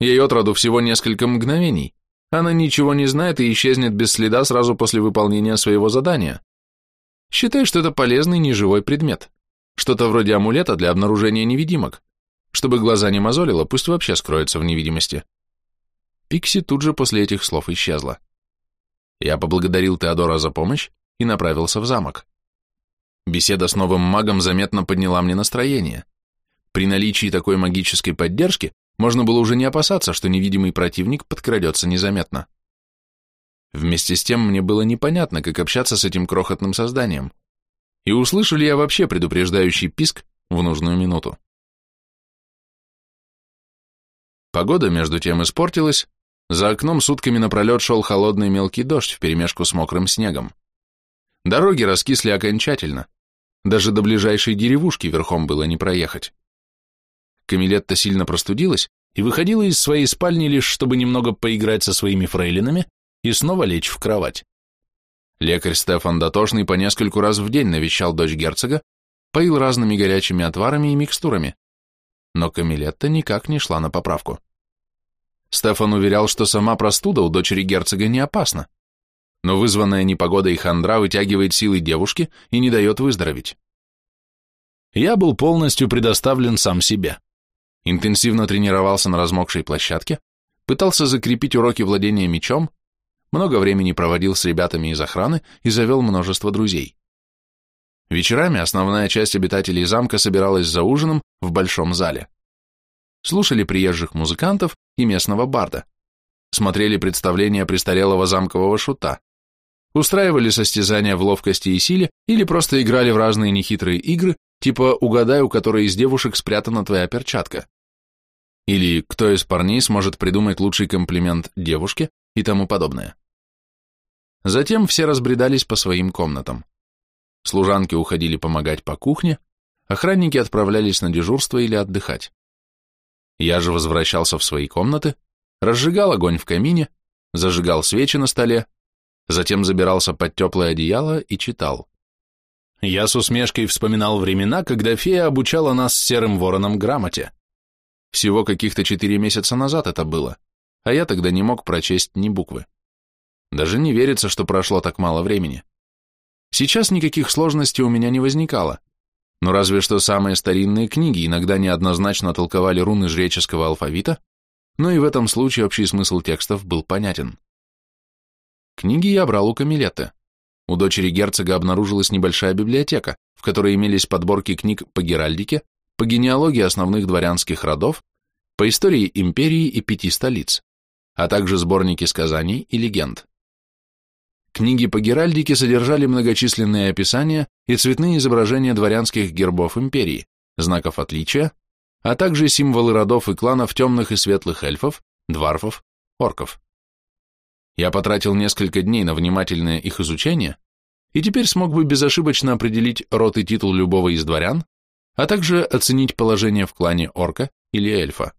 Ей отроду всего несколько мгновений. Она ничего не знает и исчезнет без следа сразу после выполнения своего задания. Считай, что это полезный неживой предмет. Что-то вроде амулета для обнаружения невидимок. Чтобы глаза не мозолило, пусть вообще скроется в невидимости. Пикси тут же после этих слов исчезла. Я поблагодарил Теодора за помощь и направился в замок. Беседа с новым магом заметно подняла мне настроение. При наличии такой магической поддержки можно было уже не опасаться, что невидимый противник подкрадется незаметно. Вместе с тем мне было непонятно, как общаться с этим крохотным созданием. И услышал ли я вообще предупреждающий писк в нужную минуту. Погода, между тем, испортилась. За окном сутками напролет шел холодный мелкий дождь вперемешку с мокрым снегом. Дороги раскисли окончательно. Даже до ближайшей деревушки верхом было не проехать. Камилетта сильно простудилась и выходила из своей спальни лишь, чтобы немного поиграть со своими фрейлинами и снова лечь в кровать. Лекарь Стефан Дотошный по нескольку раз в день навещал дочь герцога, поил разными горячими отварами и микстурами, но Камилетта никак не шла на поправку. Стефан уверял, что сама простуда у дочери герцога не опасна, но вызванная непогода и хандра вытягивает силы девушки и не дает выздороветь. Я был полностью предоставлен сам себе интенсивно тренировался на размокшей площадке, пытался закрепить уроки владения мечом, много времени проводил с ребятами из охраны и завел множество друзей. Вечерами основная часть обитателей замка собиралась за ужином в большом зале. Слушали приезжих музыкантов и местного барда. Смотрели представления престарелого замкового шута. устраивали состязания в ловкости и силе или просто играли в разные нехитрые игры, типа «Угадай, у которой из девушек спрятана твоя перчатка». Или «Кто из парней сможет придумать лучший комплимент девушке» и тому подобное. Затем все разбредались по своим комнатам. Служанки уходили помогать по кухне, охранники отправлялись на дежурство или отдыхать. Я же возвращался в свои комнаты, разжигал огонь в камине, зажигал свечи на столе, затем забирался под теплое одеяло и читал. Я с усмешкой вспоминал времена, когда фея обучала нас серым вороном грамоте. Всего каких-то четыре месяца назад это было, а я тогда не мог прочесть ни буквы. Даже не верится, что прошло так мало времени. Сейчас никаких сложностей у меня не возникало, но разве что самые старинные книги иногда неоднозначно толковали руны жреческого алфавита, но и в этом случае общий смысл текстов был понятен. Книги я брал у Камилеты. У дочери герцога обнаружилась небольшая библиотека, в которой имелись подборки книг по геральдике, по генеалогии основных дворянских родов, по истории империи и пяти столиц, а также сборники сказаний и легенд. Книги по геральдике содержали многочисленные описания и цветные изображения дворянских гербов империи, знаков отличия, а также символы родов и кланов темных и светлых эльфов, дварфов, орков. Я потратил несколько дней на внимательное их изучение и теперь смог бы безошибочно определить род и титул любого из дворян, а также оценить положение в клане орка или эльфа.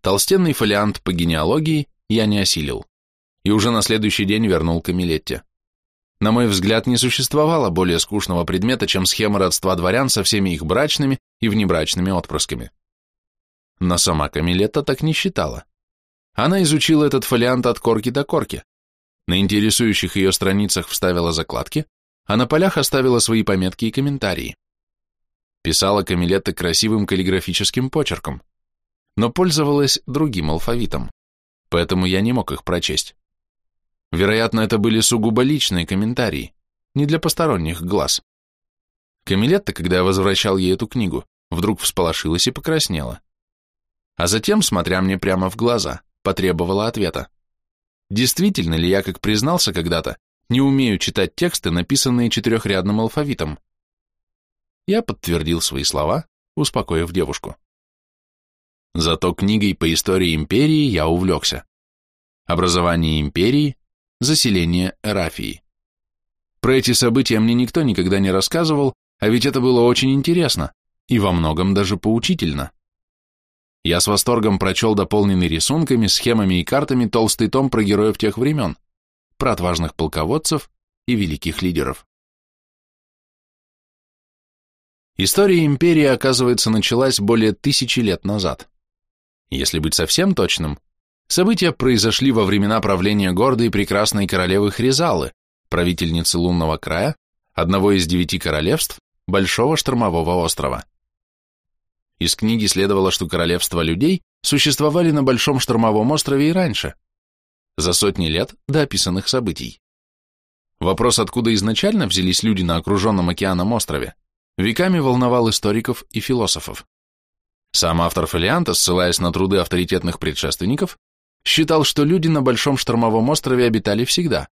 Толстенный фолиант по генеалогии я не осилил и уже на следующий день вернул Камилетте. На мой взгляд, не существовало более скучного предмета, чем схема родства дворян со всеми их брачными и внебрачными отпрысками. Но сама Камилетта так не считала. Она изучила этот фолиант от корки до корки. На интересующих ее страницах вставила закладки, а на полях оставила свои пометки и комментарии. Писала Камилетта красивым каллиграфическим почерком, но пользовалась другим алфавитом, поэтому я не мог их прочесть. Вероятно, это были сугубо личные комментарии, не для посторонних глаз. Камилетта, когда я возвращал ей эту книгу, вдруг всполошилась и покраснела. А затем, смотря мне прямо в глаза, потребовала ответа. Действительно ли я, как признался когда-то, не умею читать тексты, написанные четырехрядным алфавитом? Я подтвердил свои слова, успокоив девушку. Зато книгой по истории империи я увлекся. Образование империи, заселение Эрафии. Про эти события мне никто никогда не рассказывал, а ведь это было очень интересно и во многом даже поучительно. Я с восторгом прочел дополненный рисунками, схемами и картами толстый том про героев тех времен, про отважных полководцев и великих лидеров. История империи, оказывается, началась более тысячи лет назад. Если быть совсем точным, События произошли во времена правления гордой и прекрасной королевы Хризалы, правительницы лунного края, одного из девяти королевств, Большого штормового острова. Из книги следовало, что королевства людей существовали на Большом штормовом острове и раньше, за сотни лет до описанных событий. Вопрос, откуда изначально взялись люди на окруженном океаном острове, веками волновал историков и философов. Сам автор фолианта, ссылаясь на труды авторитетных предшественников, считал, что люди на Большом штормовом острове обитали всегда,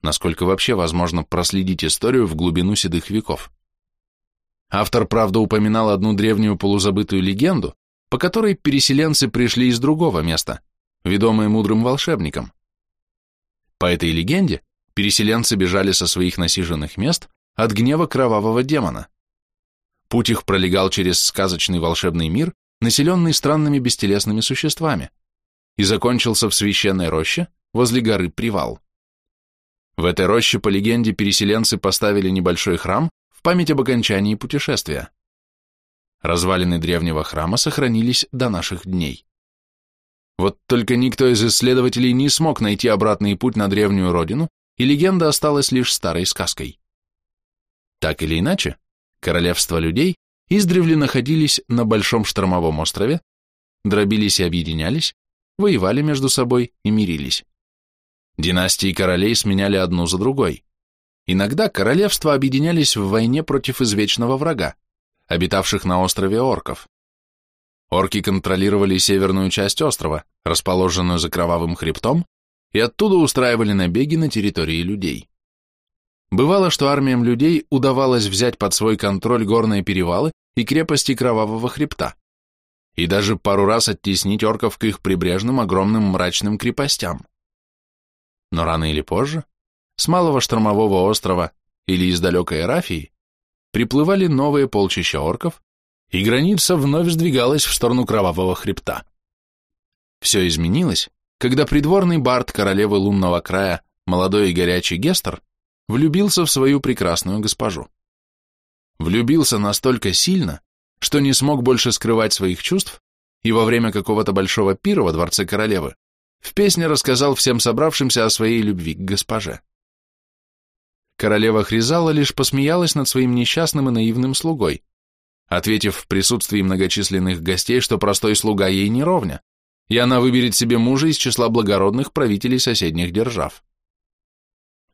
насколько вообще возможно проследить историю в глубину седых веков. Автор, правда, упоминал одну древнюю полузабытую легенду, по которой переселенцы пришли из другого места, ведомые мудрым волшебником. По этой легенде переселенцы бежали со своих насиженных мест от гнева кровавого демона. Путь их пролегал через сказочный волшебный мир, населенный странными бестелесными существами – и закончился в священной роще возле горы Привал. В этой роще, по легенде, переселенцы поставили небольшой храм в память об окончании путешествия. Развалины древнего храма сохранились до наших дней. Вот только никто из исследователей не смог найти обратный путь на древнюю родину, и легенда осталась лишь старой сказкой. Так или иначе, королевства людей издревле находились на Большом штормовом острове, дробились и объединялись, воевали между собой и мирились. Династии королей сменяли одну за другой. Иногда королевства объединялись в войне против извечного врага, обитавших на острове орков. Орки контролировали северную часть острова, расположенную за кровавым хребтом, и оттуда устраивали набеги на территории людей. Бывало, что армиям людей удавалось взять под свой контроль горные перевалы и крепости Кровавого Хребта, и даже пару раз оттеснить орков к их прибрежным огромным мрачным крепостям. Но рано или позже, с малого штормового острова или из далекой Эрафии, приплывали новые полчища орков, и граница вновь сдвигалась в сторону Кровавого Хребта. Все изменилось, когда придворный бард королевы лунного края, молодой и горячий Гестер, влюбился в свою прекрасную госпожу. Влюбился настолько сильно, что не смог больше скрывать своих чувств, и во время какого-то большого пира во дворце королевы в песне рассказал всем собравшимся о своей любви к госпоже. Королева Хризала лишь посмеялась над своим несчастным и наивным слугой, ответив в присутствии многочисленных гостей, что простой слуга ей не ровня, и она выберет себе мужа из числа благородных правителей соседних держав.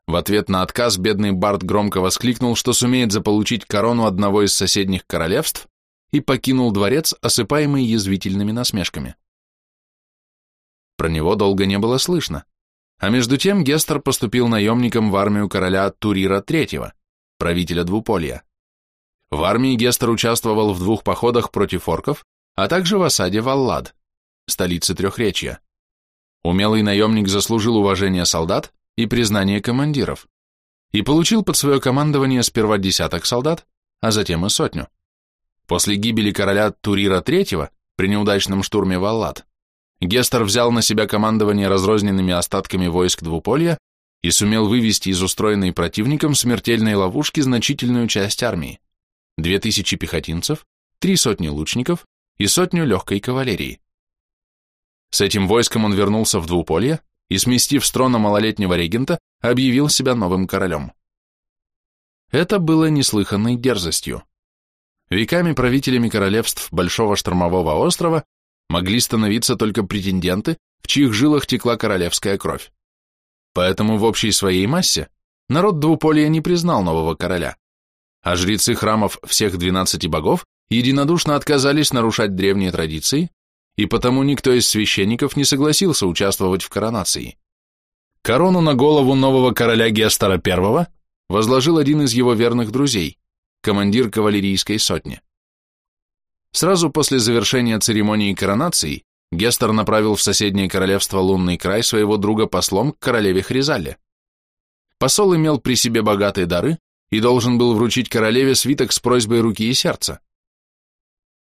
В ответ на отказ бедный Барт громко воскликнул, что сумеет заполучить корону одного из соседних королевств и покинул дворец, осыпаемый язвительными насмешками. Про него долго не было слышно, а между тем Гестер поступил наемником в армию короля Турира III, правителя Двуполья. В армии Гестер участвовал в двух походах против орков, а также в осаде Валлад, столицы Трехречья. Умелый наемник заслужил уважение солдат и признание командиров, и получил под свое командование сперва десяток солдат, а затем и сотню. После гибели короля Турира III при неудачном штурме Валлад, Гестер взял на себя командование разрозненными остатками войск Двуполья и сумел вывести из устроенной противником смертельной ловушки значительную часть армии – две тысячи пехотинцев, три сотни лучников и сотню легкой кавалерии. С этим войском он вернулся в Двуполье и, сместив с трона малолетнего регента, объявил себя новым королем. Это было неслыханной дерзостью. Веками правителями королевств Большого Штормового острова могли становиться только претенденты, в чьих жилах текла королевская кровь. Поэтому в общей своей массе народ Двуполья не признал нового короля, а жрецы храмов всех двенадцати богов единодушно отказались нарушать древние традиции, и потому никто из священников не согласился участвовать в коронации. Корону на голову нового короля Гестера I возложил один из его верных друзей, командир кавалерийской сотни. Сразу после завершения церемонии коронации Гестер направил в соседнее королевство Лунный край своего друга послом к королеве Хризале. Посол имел при себе богатые дары и должен был вручить королеве свиток с просьбой руки и сердца.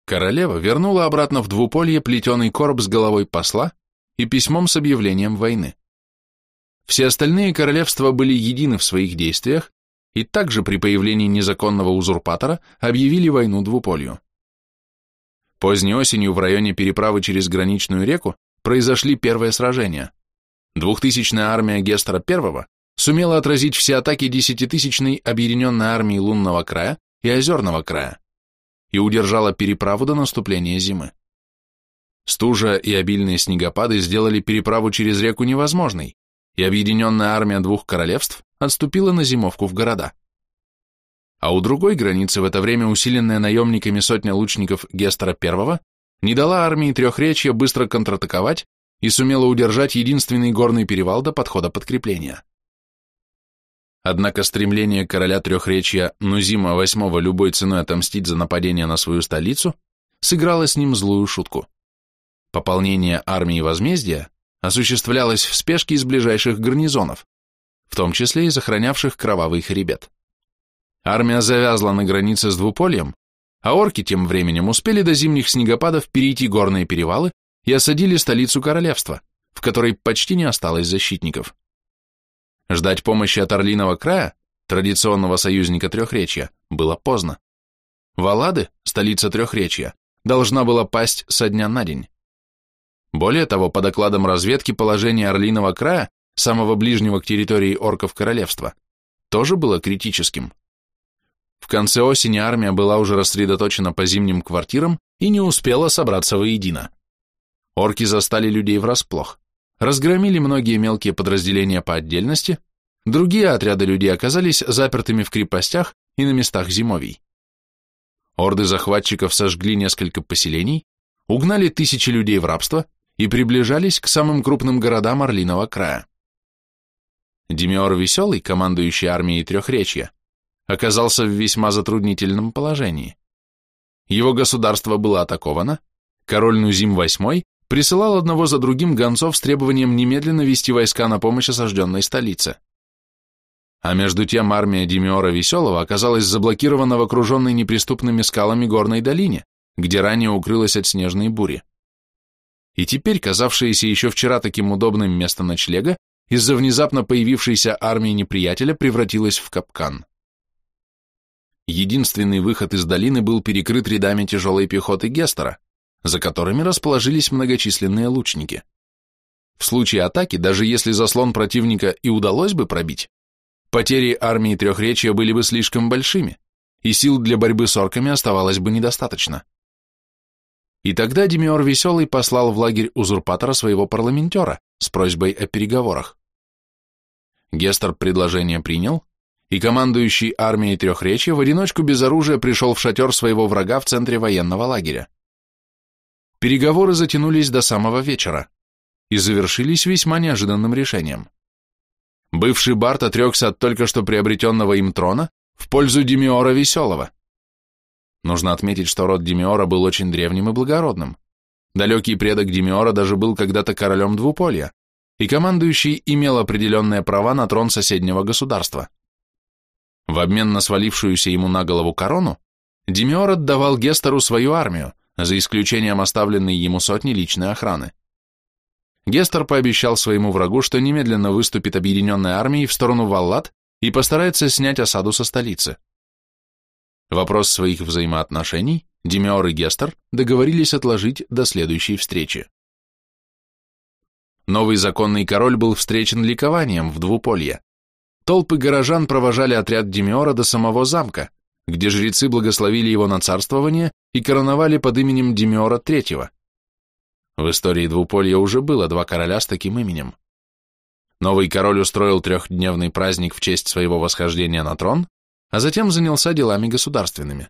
Королева вернула обратно в двуполье плетеный короб с головой посла и письмом с объявлением войны. Все остальные королевства были едины в своих действиях и также при появлении незаконного узурпатора объявили войну двуполью. Поздней осенью в районе переправы через граничную реку произошли первые сражения. Двухтысячная армия Гестера I сумела отразить все атаки десятитысячной объединенной армии Лунного края и Озерного края и удержала переправу до наступления зимы. Стужа и обильные снегопады сделали переправу через реку невозможной, и объединенная армия двух королевств отступила на зимовку в города. А у другой границы в это время усиленная наемниками сотня лучников Гестера I не дала армии Трехречья быстро контратаковать и сумела удержать единственный горный перевал до подхода подкрепления. Однако стремление короля Трехречья Нузима VIII любой ценой отомстить за нападение на свою столицу сыграло с ним злую шутку. Пополнение армии возмездия осуществлялось в спешке из ближайших гарнизонов, в том числе и сохранявших кровавый хребет. Армия завязла на границе с двупольем, а орки тем временем успели до зимних снегопадов перейти горные перевалы и осадили столицу королевства, в которой почти не осталось защитников. Ждать помощи от Орлиного края, традиционного союзника Трехречья, было поздно. Валады, столица Трехречья, должна была пасть со дня на день. Более того, по докладам разведки, положение Орлиного края, самого ближнего к территории орков королевства, тоже было критическим. В конце осени армия была уже рассредоточена по зимним квартирам и не успела собраться воедино. Орки застали людей врасплох, разгромили многие мелкие подразделения по отдельности, другие отряды людей оказались запертыми в крепостях и на местах зимовий. Орды захватчиков сожгли несколько поселений, угнали тысячи людей в рабство и приближались к самым крупным городам Орлиного края. Демиор Веселый, командующий армией Трехречья, оказался в весьма затруднительном положении. Его государство было атаковано, король Нузим VIII присылал одного за другим гонцов с требованием немедленно вести войска на помощь осажденной столице. А между тем армия Демиора Веселого оказалась заблокирована в окруженной неприступными скалами горной долине, где ранее укрылась от снежной бури. И теперь, казавшееся еще вчера таким удобным местом ночлега, из-за внезапно появившейся армии неприятеля превратилась в капкан. Единственный выход из долины был перекрыт рядами тяжелой пехоты Гестера, за которыми расположились многочисленные лучники. В случае атаки, даже если заслон противника и удалось бы пробить, потери армии Трехречья были бы слишком большими, и сил для борьбы с орками оставалось бы недостаточно. И тогда Демиор Веселый послал в лагерь узурпатора своего парламентера с просьбой о переговорах. Гестер предложение принял, и командующий армией Трехречья в одиночку без оружия пришел в шатер своего врага в центре военного лагеря. Переговоры затянулись до самого вечера и завершились весьма неожиданным решением. Бывший Барт отрекся от только что приобретенного им трона в пользу Демиора Веселого. Нужно отметить, что род Демиора был очень древним и благородным. Далекий предок Демиора даже был когда-то королем Двуполья, и командующий имел определенные права на трон соседнего государства. В обмен на свалившуюся ему на голову корону, Демиор отдавал Гестеру свою армию, за исключением оставленной ему сотни личной охраны. Гестер пообещал своему врагу, что немедленно выступит объединенной армией в сторону Валлат и постарается снять осаду со столицы. Вопрос своих взаимоотношений Демиор и Гестер договорились отложить до следующей встречи. Новый законный король был встречен ликованием в двуполье. Толпы горожан провожали отряд Демиора до самого замка, где жрецы благословили его на царствование и короновали под именем Демиора III. В истории Двуполья уже было два короля с таким именем. Новый король устроил трехдневный праздник в честь своего восхождения на трон, а затем занялся делами государственными.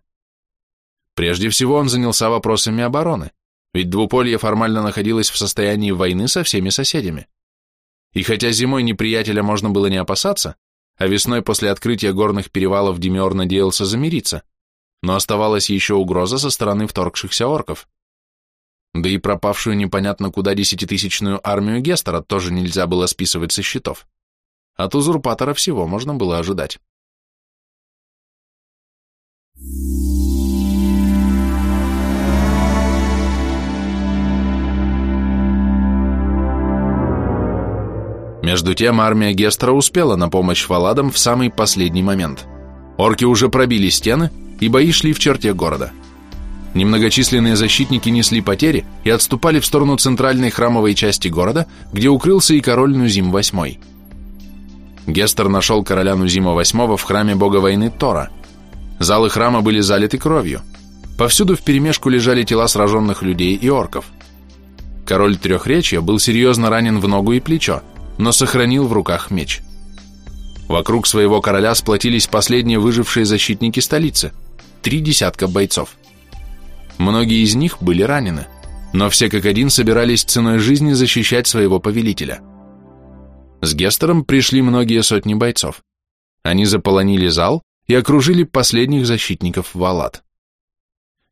Прежде всего он занялся вопросами обороны, ведь Двуполье формально находилось в состоянии войны со всеми соседями. И хотя зимой неприятеля можно было не опасаться, а весной после открытия горных перевалов Демиор надеялся замириться, но оставалась еще угроза со стороны вторгшихся орков. Да и пропавшую непонятно куда десятитысячную армию Гестера тоже нельзя было списывать со счетов. От узурпатора всего можно было ожидать. Между тем армия Гестера успела на помощь Валадам в самый последний момент. Орки уже пробили стены, и бои шли в черте города. Немногочисленные защитники несли потери и отступали в сторону центральной храмовой части города, где укрылся и король Нузим VIII. Гестер нашел короля Нузима VIII в храме бога войны Тора. Залы храма были залиты кровью. Повсюду вперемешку лежали тела сраженных людей и орков. Король Трехречья был серьезно ранен в ногу и плечо, но сохранил в руках меч. Вокруг своего короля сплотились последние выжившие защитники столицы, три десятка бойцов. Многие из них были ранены, но все как один собирались ценой жизни защищать своего повелителя. С Гестером пришли многие сотни бойцов. Они заполонили зал и окружили последних защитников Валат.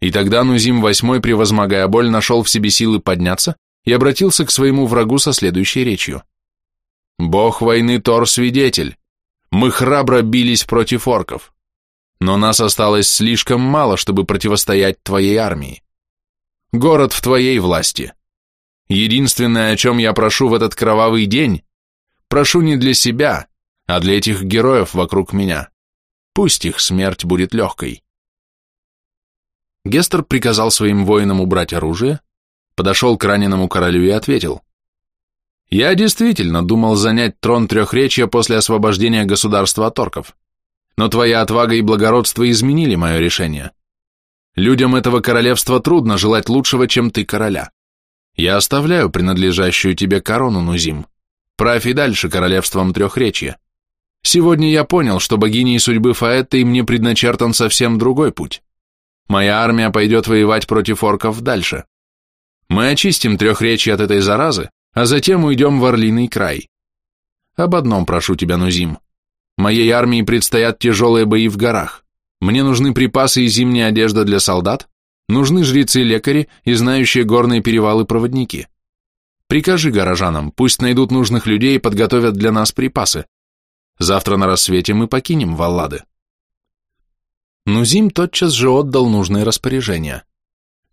И тогда Нузим VIII, превозмогая боль, нашел в себе силы подняться и обратился к своему врагу со следующей речью – Бог войны Тор свидетель. Мы храбро бились против орков. Но нас осталось слишком мало, чтобы противостоять твоей армии. Город в твоей власти. Единственное, о чем я прошу в этот кровавый день, прошу не для себя, а для этих героев вокруг меня. Пусть их смерть будет легкой. Гестер приказал своим воинам убрать оружие, подошел к раненому королю и ответил. Я действительно думал занять трон Трехречья после освобождения государства от орков. Но твоя отвага и благородство изменили мое решение. Людям этого королевства трудно желать лучшего, чем ты короля. Я оставляю принадлежащую тебе корону, Нузим. Правь и дальше королевством Трехречья. Сегодня я понял, что богиней судьбы Фаэтты мне предначертан совсем другой путь. Моя армия пойдет воевать против орков дальше. Мы очистим Трехречье от этой заразы, а затем уйдем в Орлиный край. Об одном прошу тебя, Нузим. Моей армии предстоят тяжелые бои в горах. Мне нужны припасы и зимняя одежда для солдат, нужны жрецы-лекари и знающие горные перевалы проводники. Прикажи горожанам, пусть найдут нужных людей и подготовят для нас припасы. Завтра на рассвете мы покинем Валлады. Нузим тотчас же отдал нужные распоряжения.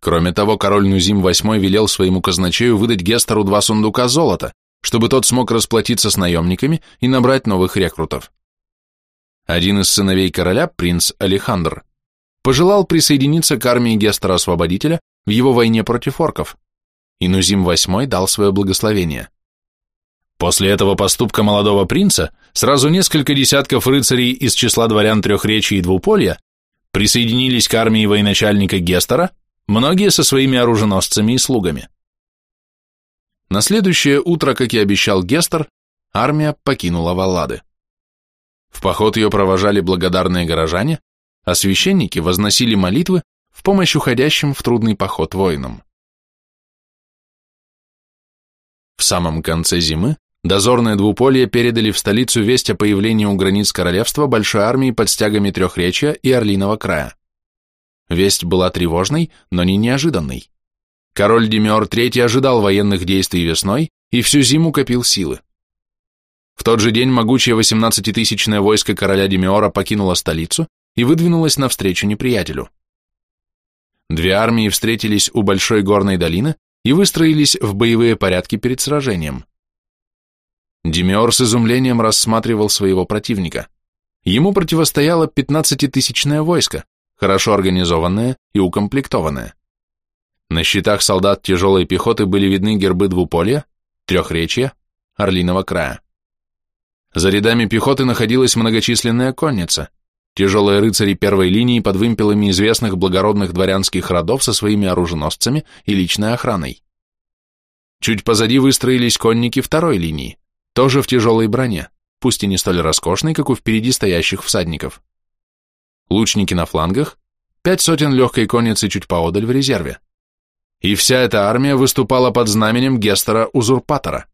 Кроме того, король Нузим VIII велел своему казначею выдать Гестеру два сундука золота, чтобы тот смог расплатиться с наемниками и набрать новых рекрутов. Один из сыновей короля, принц Алехандр, пожелал присоединиться к армии Гестера-освободителя в его войне против орков, и Нузим VIII дал свое благословение. После этого поступка молодого принца сразу несколько десятков рыцарей из числа дворян Трехречия и Двуполья присоединились к армии военачальника Гестера многие со своими оруженосцами и слугами. На следующее утро, как и обещал Гестер, армия покинула Валлады. В поход ее провожали благодарные горожане, а священники возносили молитвы в помощь уходящим в трудный поход воинам. В самом конце зимы дозорные двуполья передали в столицу весть о появлении у границ королевства большой армии под стягами Трехречья и Орлиного края. Весть была тревожной, но не неожиданной. Король Демиор III ожидал военных действий весной и всю зиму копил силы. В тот же день могучее 18-тысячное войско короля Демиора покинуло столицу и выдвинулось навстречу неприятелю. Две армии встретились у Большой горной долины и выстроились в боевые порядки перед сражением. Демиор с изумлением рассматривал своего противника. Ему противостояло 15-тысячное войско, хорошо организованная и укомплектованная. На щитах солдат тяжелой пехоты были видны гербы двуполья, трехречья, Орлиного края. За рядами пехоты находилась многочисленная конница, тяжелые рыцари первой линии под вымпелами известных благородных дворянских родов со своими оруженосцами и личной охраной. Чуть позади выстроились конники второй линии, тоже в тяжелой броне, пусть и не столь роскошной, как у впереди стоящих всадников лучники на флангах, пять сотен легкой конницы чуть поодаль в резерве. И вся эта армия выступала под знаменем Гестера-узурпатора.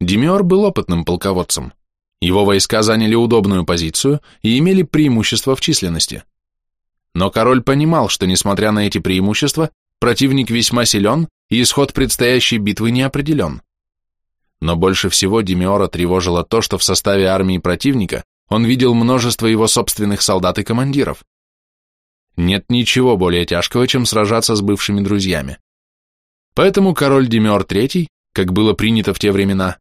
Демиор был опытным полководцем. Его войска заняли удобную позицию и имели преимущество в численности. Но король понимал, что, несмотря на эти преимущества, противник весьма силен и исход предстоящей битвы не определен. Но больше всего Демиора тревожило то, что в составе армии противника он видел множество его собственных солдат и командиров. Нет ничего более тяжкого, чем сражаться с бывшими друзьями. Поэтому король Демиор III, как было принято в те времена,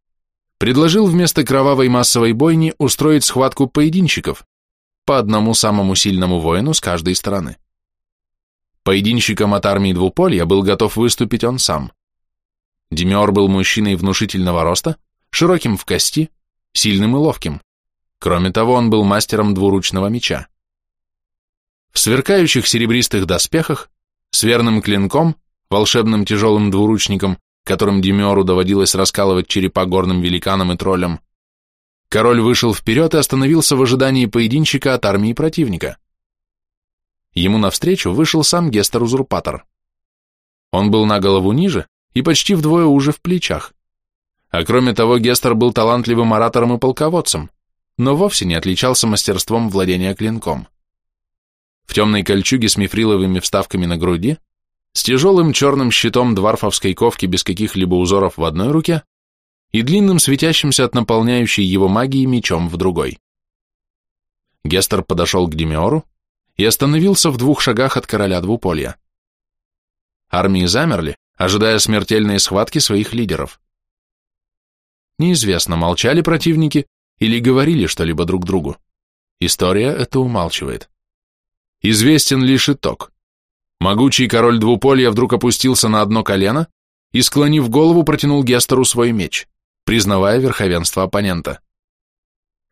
предложил вместо кровавой массовой бойни устроить схватку поединщиков, по одному самому сильному воину с каждой стороны. Поединщиком от армии Двуполья был готов выступить он сам. Демиор был мужчиной внушительного роста, широким в кости, сильным и ловким. Кроме того, он был мастером двуручного меча. В сверкающих серебристых доспехах, с верным клинком, волшебным тяжелым двуручником, которым Демиору доводилось раскалывать черепа горным великанам и троллям, король вышел вперед и остановился в ожидании поединчика от армии противника. Ему навстречу вышел сам Гестер-узурпатор. Он был на голову ниже и почти вдвое уже в плечах. А кроме того, Гестер был талантливым оратором и полководцем но вовсе не отличался мастерством владения клинком. В темной кольчуге с мифриловыми вставками на груди, с тяжелым черным щитом дварфовской ковки без каких-либо узоров в одной руке и длинным светящимся от наполняющей его магии мечом в другой. Гестер подошел к Демиору и остановился в двух шагах от короля Двуполья. Армии замерли, ожидая смертельной схватки своих лидеров. Неизвестно, молчали противники или говорили что-либо друг другу. История это умалчивает. Известен лишь итог. Могучий король двуполья вдруг опустился на одно колено и, склонив голову, протянул Гестеру свой меч, признавая верховенство оппонента.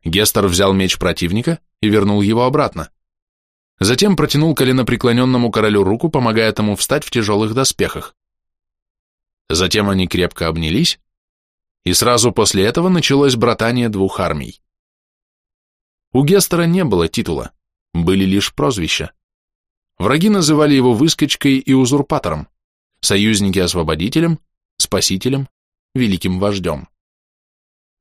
Гестер взял меч противника и вернул его обратно. Затем протянул коленопреклоненному королю руку, помогая тому встать в тяжелых доспехах. Затем они крепко обнялись, и сразу после этого началось братание двух армий. У Гестера не было титула, были лишь прозвища. Враги называли его выскочкой и узурпатором, союзники освободителем, спасителем, великим вождем.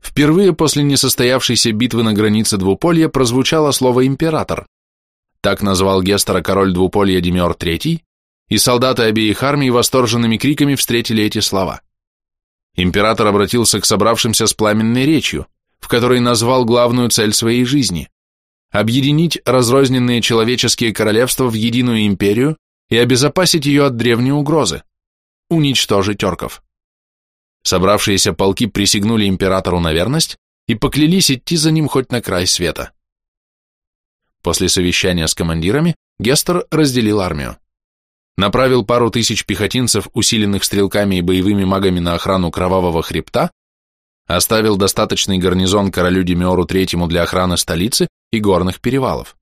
Впервые после несостоявшейся битвы на границе Двуполья прозвучало слово «император». Так назвал Гестера король Двуполья Демиор III, и солдаты обеих армий восторженными криками встретили эти слова. Император обратился к собравшимся с пламенной речью, в которой назвал главную цель своей жизни – объединить разрозненные человеческие королевства в единую империю и обезопасить ее от древней угрозы – уничтожить орков. Собравшиеся полки присягнули императору на верность и поклялись идти за ним хоть на край света. После совещания с командирами Гестер разделил армию. Направил пару тысяч пехотинцев, усиленных стрелками и боевыми магами на охрану Кровавого Хребта, оставил достаточный гарнизон королю Демиору Третьему для охраны столицы и горных перевалов.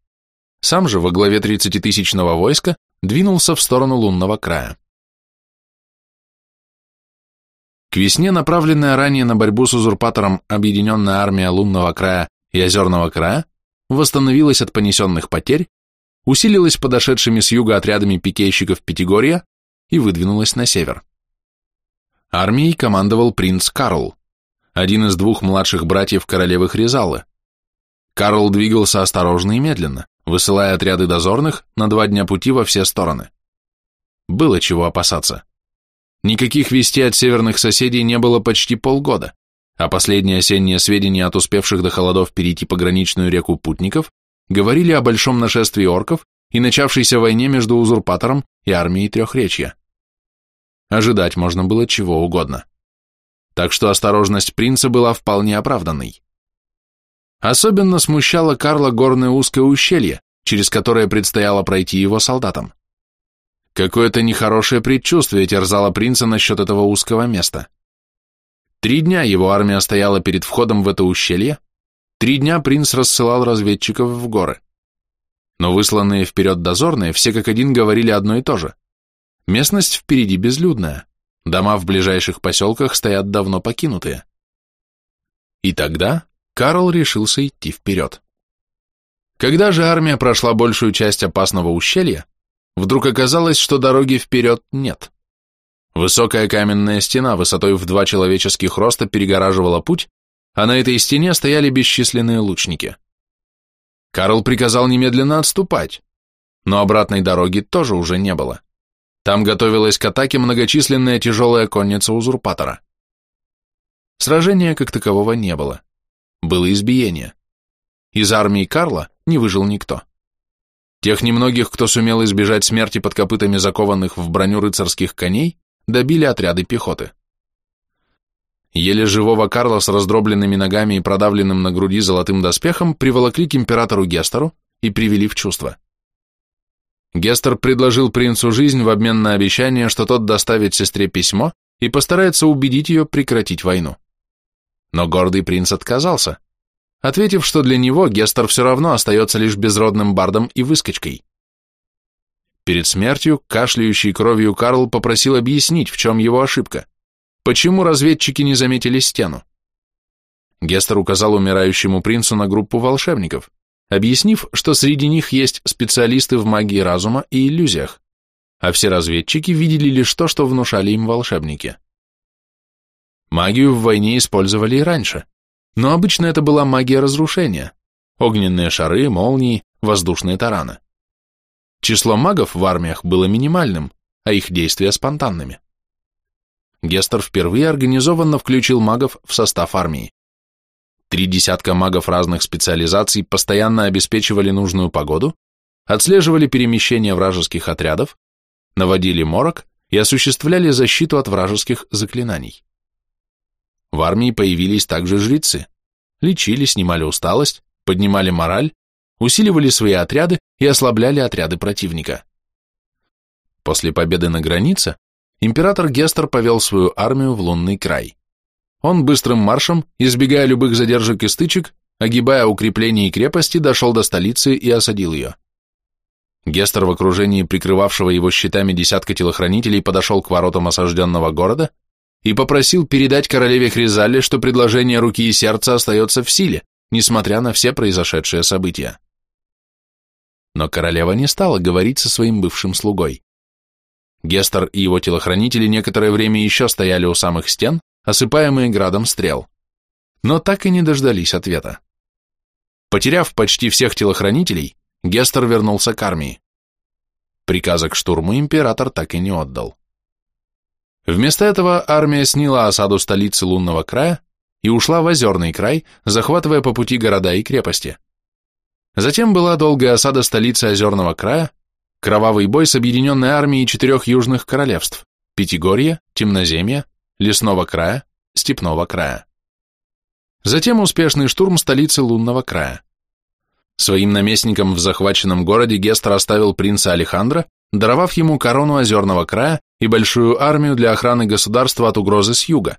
Сам же во главе 30-тысячного войска двинулся в сторону лунного края. К весне направленная ранее на борьбу с узурпатором объединенная армия лунного края и озерного края восстановилась от понесенных потерь, усилилась подошедшими с юга отрядами пикейщиков Пятигорья и выдвинулась на север. Армией командовал принц Карл, один из двух младших братьев королевы Хризалы. Карл двигался осторожно и медленно, высылая отряды дозорных на два дня пути во все стороны. Было чего опасаться. Никаких вестей от северных соседей не было почти полгода, а последние осенние сведения от успевших до холодов перейти пограничную реку путников говорили о большом нашествии орков и начавшейся войне между узурпатором и армией Трехречья. Ожидать можно было чего угодно. Так что осторожность принца была вполне оправданной. Особенно смущало Карла горное узкое ущелье, через которое предстояло пройти его солдатам. Какое-то нехорошее предчувствие терзало принца насчет этого узкого места. Три дня его армия стояла перед входом в это ущелье, три дня принц рассылал разведчиков в горы. Но высланные вперед дозорные все как один говорили одно и то же. Местность впереди безлюдная, дома в ближайших поселках стоят давно покинутые. И тогда Карл решился идти вперед. Когда же армия прошла большую часть опасного ущелья, вдруг оказалось, что дороги вперед нет. Высокая каменная стена высотой в два человеческих роста перегораживала путь, а на этой стене стояли бесчисленные лучники. Карл приказал немедленно отступать, но обратной дороги тоже уже не было. Там готовилась к атаке многочисленная тяжелая конница узурпатора. Сражения как такового не было. Было избиение. Из армии Карла не выжил никто. Тех немногих, кто сумел избежать смерти под копытами закованных в броню рыцарских коней, добили отряды пехоты. Еле живого Карла с раздробленными ногами и продавленным на груди золотым доспехом приволокли к императору Гестеру и привели в чувство. Гестер предложил принцу жизнь в обмен на обещание, что тот доставит сестре письмо и постарается убедить ее прекратить войну. Но гордый принц отказался, ответив, что для него Гестер все равно остается лишь безродным бардом и выскочкой. Перед смертью кашляющий кровью Карл попросил объяснить, в чем его ошибка. Почему разведчики не заметили стену? Гестер указал умирающему принцу на группу волшебников, объяснив, что среди них есть специалисты в магии разума и иллюзиях, а все разведчики видели лишь то, что внушали им волшебники. Магию в войне использовали и раньше, но обычно это была магия разрушения, огненные шары, молнии, воздушные тараны. Число магов в армиях было минимальным, а их действия спонтанными. Гестер впервые организованно включил магов в состав армии. Три десятка магов разных специализаций постоянно обеспечивали нужную погоду, отслеживали перемещение вражеских отрядов, наводили морок и осуществляли защиту от вражеских заклинаний. В армии появились также жрецы, лечили, снимали усталость, поднимали мораль усиливали свои отряды и ослабляли отряды противника. После победы на границе император Гестер повел свою армию в лунный край. Он быстрым маршем, избегая любых задержек и стычек, огибая укрепления и крепости, дошел до столицы и осадил ее. Гестер в окружении прикрывавшего его щитами десятка телохранителей подошел к воротам осажденного города и попросил передать королеве Хризалле, что предложение руки и сердца остается в силе, несмотря на все произошедшие события но королева не стала говорить со своим бывшим слугой. Гестер и его телохранители некоторое время еще стояли у самых стен, осыпаемые градом стрел. но так и не дождались ответа. Потеряв почти всех телохранителей, Гестер вернулся к армии. Приказа к штурму император так и не отдал. Вместо этого армия сняла осаду столицы лунного края и ушла в озерный край, захватывая по пути города и крепости. Затем была долгая осада столицы озерного края, кровавый бой с объединенной армией четырех южных королевств – Пятигорья, Темноземья, Лесного края, Степного края. Затем успешный штурм столицы лунного края. Своим наместником в захваченном городе Гестер оставил принца Алехандро, даровав ему корону озерного края и большую армию для охраны государства от угрозы с юга.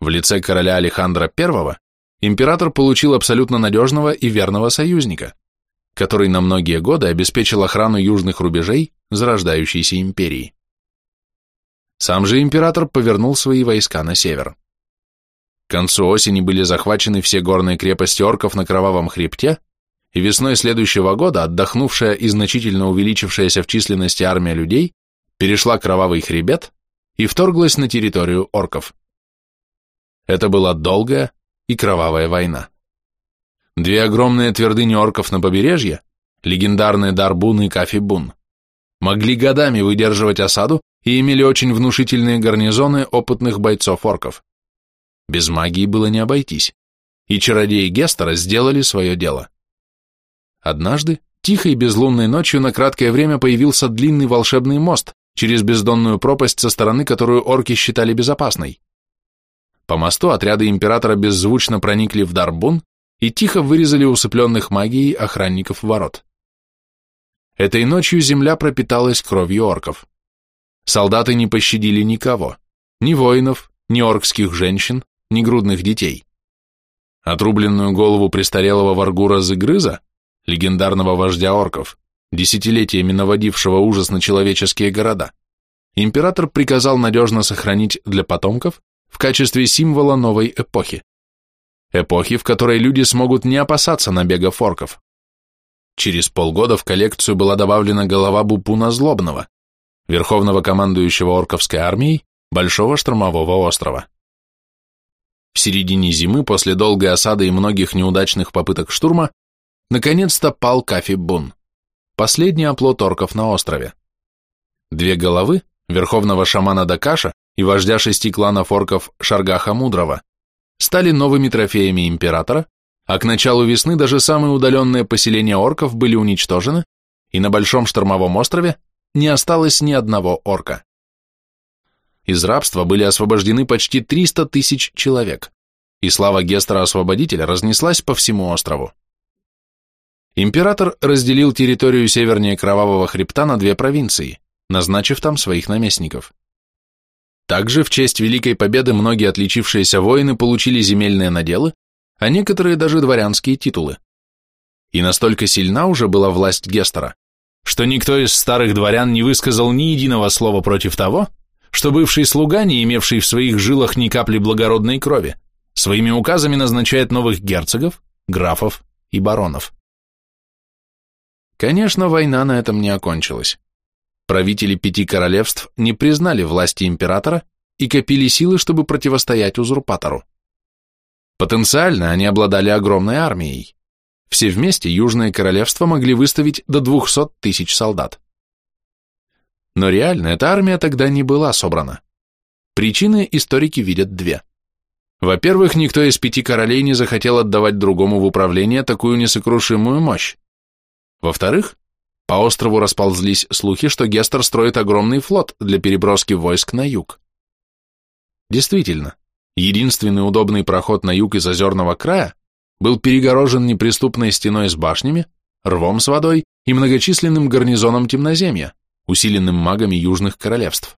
В лице короля Алехандра I император получил абсолютно надежного и верного союзника, который на многие годы обеспечил охрану южных рубежей зарождающейся империи. Сам же император повернул свои войска на север. К концу осени были захвачены все горные крепости орков на Кровавом хребте, и весной следующего года отдохнувшая и значительно увеличившаяся в численности армия людей перешла Кровавый хребет и вторглась на территорию орков. Это была долгая и кровавая война. Две огромные твердыни орков на побережье, легендарные Дарбун и Кафибун, могли годами выдерживать осаду и имели очень внушительные гарнизоны опытных бойцов орков. Без магии было не обойтись, и чародеи Гестера сделали свое дело. Однажды, тихой безлунной ночью на краткое время появился длинный волшебный мост через бездонную пропасть со стороны, которую орки считали безопасной. По мосту отряды императора беззвучно проникли в Дарбун и тихо вырезали усыпленных магией охранников ворот. Этой ночью земля пропиталась кровью орков. Солдаты не пощадили никого, ни воинов, ни оркских женщин, ни грудных детей. Отрубленную голову престарелого Варгура Зыгрыза, легендарного вождя орков, десятилетиями наводившего ужас на человеческие города, император приказал надежно сохранить для потомков в качестве символа новой эпохи. Эпохи, в которой люди смогут не опасаться набега форков. Через полгода в коллекцию была добавлена голова Бупуна Злобного, верховного командующего орковской армией Большого штурмового острова. В середине зимы, после долгой осады и многих неудачных попыток штурма, наконец-то пал Кафи Бун, последний оплот орков на острове. Две головы, верховного шамана Дакаша и вождя шести кланов орков Шаргаха Мудрого, стали новыми трофеями императора, а к началу весны даже самые удаленные поселения орков были уничтожены, и на Большом штормовом острове не осталось ни одного орка. Из рабства были освобождены почти 300 тысяч человек, и слава Гестера-освободителя разнеслась по всему острову. Император разделил территорию севернее Кровавого хребта на две провинции, назначив там своих наместников. Также в честь Великой Победы многие отличившиеся воины получили земельные наделы, а некоторые даже дворянские титулы. И настолько сильна уже была власть Гестера, что никто из старых дворян не высказал ни единого слова против того, что бывший слуга, не имевший в своих жилах ни капли благородной крови, своими указами назначает новых герцогов, графов и баронов. Конечно, война на этом не окончилась. Правители пяти королевств не признали власти императора и копили силы, чтобы противостоять узурпатору. Потенциально они обладали огромной армией. Все вместе Южное королевство могли выставить до 200 тысяч солдат. Но реально эта армия тогда не была собрана. Причины историки видят две. Во-первых, никто из пяти королей не захотел отдавать другому в управление такую несокрушимую мощь. Во-вторых, по острову расползлись слухи, что Гестер строит огромный флот для переброски войск на юг. Действительно, единственный удобный проход на юг из озерного края был перегорожен неприступной стеной с башнями, рвом с водой и многочисленным гарнизоном темноземья, усиленным магами южных королевств.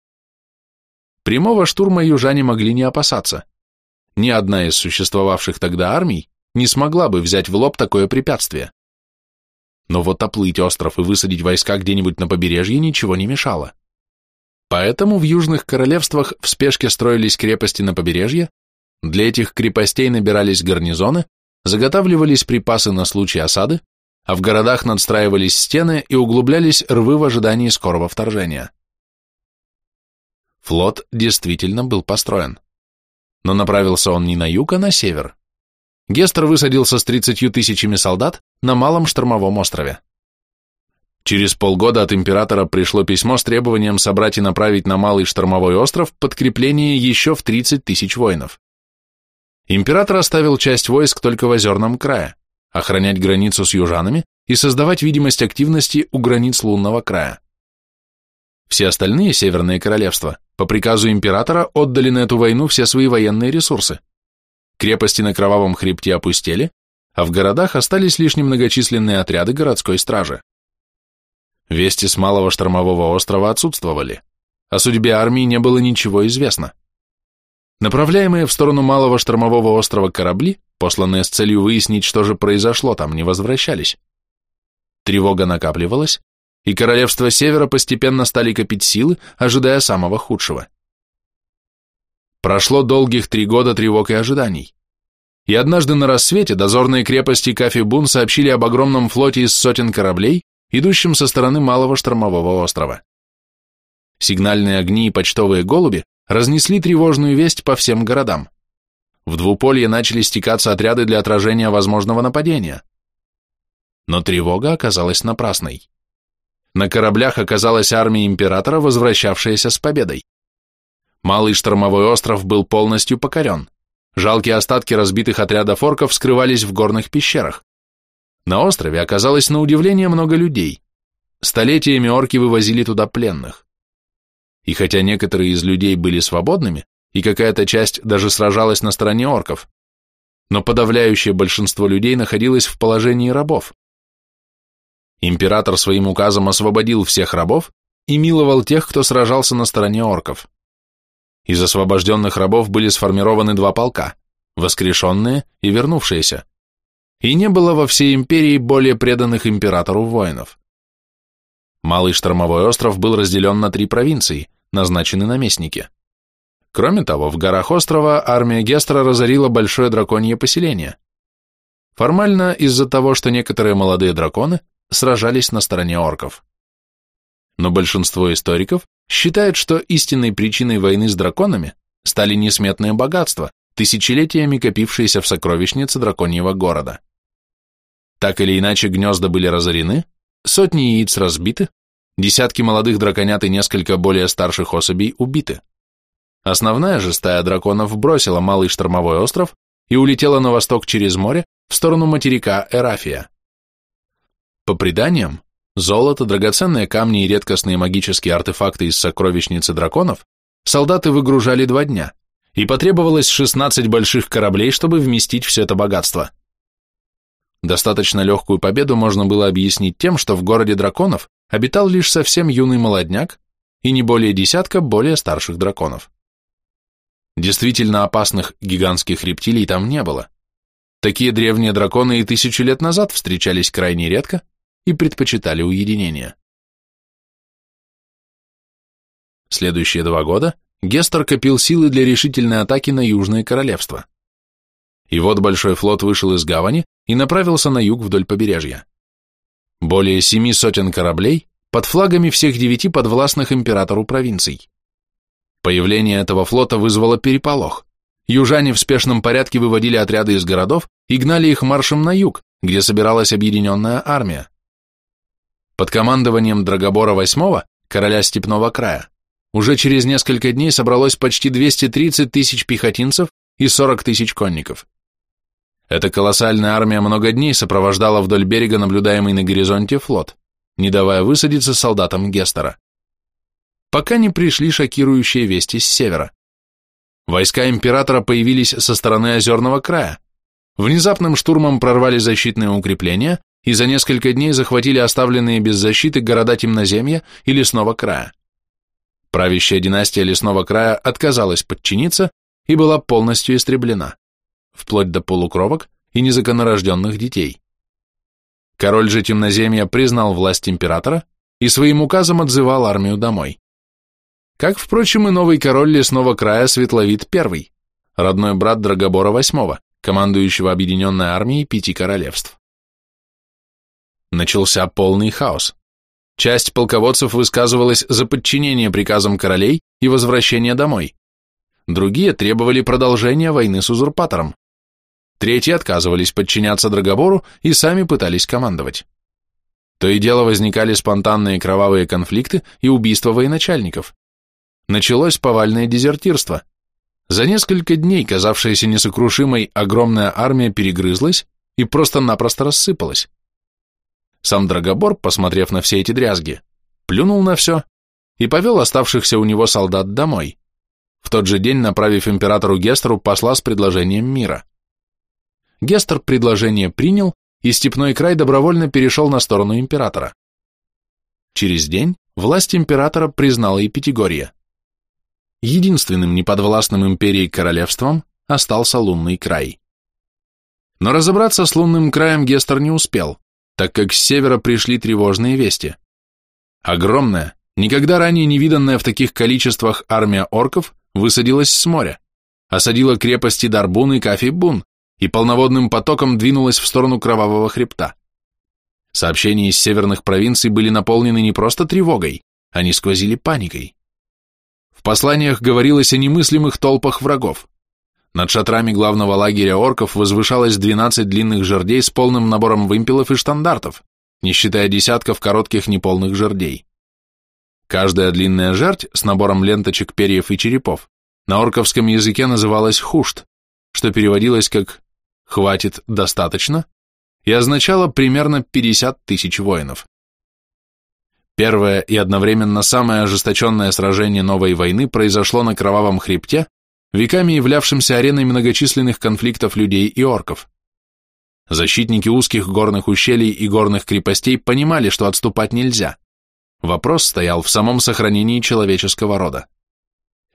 Прямого штурма южане могли не опасаться. Ни одна из существовавших тогда армий не смогла бы взять в лоб такое препятствие. Но вот оплыть остров и высадить войска где-нибудь на побережье ничего не мешало. Поэтому в южных королевствах в спешке строились крепости на побережье, для этих крепостей набирались гарнизоны, заготавливались припасы на случай осады, а в городах надстраивались стены и углублялись рвы в ожидании скорого вторжения. Флот действительно был построен. Но направился он не на юг, а на север, Гестер высадился с 30 тысячами солдат на Малом штормовом острове. Через полгода от императора пришло письмо с требованием собрать и направить на Малый штормовой остров подкрепление еще в 30 тысяч воинов. Император оставил часть войск только в озерном крае, охранять границу с южанами и создавать видимость активности у границ лунного края. Все остальные северные королевства по приказу императора отдали на эту войну все свои военные ресурсы. Крепости на Кровавом хребте опустели, а в городах остались лишь немногочисленные отряды городской стражи. Вести с Малого штормового острова отсутствовали. О судьбе армии не было ничего известно. Направляемые в сторону Малого штормового острова корабли, посланные с целью выяснить, что же произошло там, не возвращались. Тревога накапливалась, и королевства Севера постепенно стали копить силы, ожидая самого худшего. Прошло долгих три года тревог и ожиданий. И однажды на рассвете дозорные крепости Кафи-Бун сообщили об огромном флоте из сотен кораблей, идущим со стороны Малого штормового острова. Сигнальные огни и почтовые голуби разнесли тревожную весть по всем городам. В двуполье начали стекаться отряды для отражения возможного нападения. Но тревога оказалась напрасной. На кораблях оказалась армия императора, возвращавшаяся с победой. Малый штормовой остров был полностью покорен. Жалкие остатки разбитых отрядов орков скрывались в горных пещерах. На острове оказалось на удивление много людей. Столетиями орки вывозили туда пленных. И хотя некоторые из людей были свободными, и какая-то часть даже сражалась на стороне орков, но подавляющее большинство людей находилось в положении рабов. Император своим указом освободил всех рабов и миловал тех, кто сражался на стороне орков. Из освобожденных рабов были сформированы два полка, воскрешенные и вернувшиеся и не было во всей империи более преданных императору воинов. Малый штормовой остров был разделен на три провинции, назначены наместники. Кроме того, в горах острова армия Гестра разорила большое драконье поселение. Формально из-за того, что некоторые молодые драконы сражались на стороне орков. Но большинство историков считает, что истинной причиной войны с драконами стали несметные богатства, тысячелетиями копившиеся в сокровищнице драконьего города. Так или иначе, гнезда были разорены, сотни яиц разбиты, десятки молодых драконят и несколько более старших особей убиты. Основная же стая драконов бросила малый штормовой остров и улетела на восток через море в сторону материка Эрафия. По преданиям, золото, драгоценные камни и редкостные магические артефакты из сокровищницы драконов солдаты выгружали два дня, и потребовалось 16 больших кораблей, чтобы вместить все это богатство. Достаточно легкую победу можно было объяснить тем, что в городе драконов обитал лишь совсем юный молодняк и не более десятка более старших драконов. Действительно опасных гигантских рептилий там не было. Такие древние драконы и тысячу лет назад встречались крайне редко и предпочитали уединение. Следующие два года Гестер копил силы для решительной атаки на Южное Королевство. И вот большой флот вышел из гавани и направился на юг вдоль побережья. Более семи сотен кораблей под флагами всех девяти подвластных императору провинций. Появление этого флота вызвало переполох. Южане в спешном порядке выводили отряды из городов и гнали их маршем на юг, где собиралась объединенная армия. Под командованием Драгобора VIII, короля Степного края, уже через несколько дней собралось почти 230 тысяч пехотинцев и 40 тысяч конников. Эта колоссальная армия много дней сопровождала вдоль берега наблюдаемый на горизонте флот, не давая высадиться солдатам Гестера. Пока не пришли шокирующие вести с севера. Войска императора появились со стороны озерного края. Внезапным штурмом прорвали защитные укрепления и за несколько дней захватили оставленные без защиты города Темноземья и Лесного края. Правящая династия Лесного края отказалась подчиниться и была полностью истреблена вплоть до полукровок и незаконнорожденных детей. Король же темноземья признал власть императора и своим указом отзывал армию домой. Как, впрочем, и новый король лесного края Светловид I, родной брат Драгобора VIII, командующего объединенной армией пяти королевств. Начался полный хаос. Часть полководцев высказывалась за подчинение приказам королей и возвращение домой. Другие требовали продолжения войны с узурпатором. Третьи отказывались подчиняться Драгобору и сами пытались командовать. То и дело возникали спонтанные кровавые конфликты и убийства военачальников. Началось повальное дезертирство. За несколько дней казавшаяся несокрушимой огромная армия перегрызлась и просто-напросто рассыпалась. Сам Драгобор, посмотрев на все эти дрязги, плюнул на все и повел оставшихся у него солдат домой, в тот же день направив императору Гестеру посла с предложением мира. Гестер предложение принял, и Степной край добровольно перешел на сторону императора. Через день власть императора признала и Пятигорье. Единственным неподвластным империи королевством остался лунный край. Но разобраться с лунным краем Гестер не успел, так как с севера пришли тревожные вести. Огромная, никогда ранее не виданная в таких количествах армия орков высадилась с моря, осадила крепости Дарбун и Кафи-Бун и полноводным потоком двинулась в сторону Кровавого хребта. Сообщения из северных провинций были наполнены не просто тревогой, они сквозили паникой. В посланиях говорилось о немыслимых толпах врагов. Над шатрами главного лагеря орков возвышалось 12 длинных жердей с полным набором вымпелов и штандартов, не считая десятков коротких неполных жердей. Каждая длинная жерть с набором ленточек, перьев и черепов на орковском языке называлась хушт, что переводилось как «хватит достаточно» и означало примерно 50 тысяч воинов. Первое и одновременно самое ожесточенное сражение новой войны произошло на Кровавом хребте, веками являвшимся ареной многочисленных конфликтов людей и орков. Защитники узких горных ущелий и горных крепостей понимали, что отступать нельзя – Вопрос стоял в самом сохранении человеческого рода.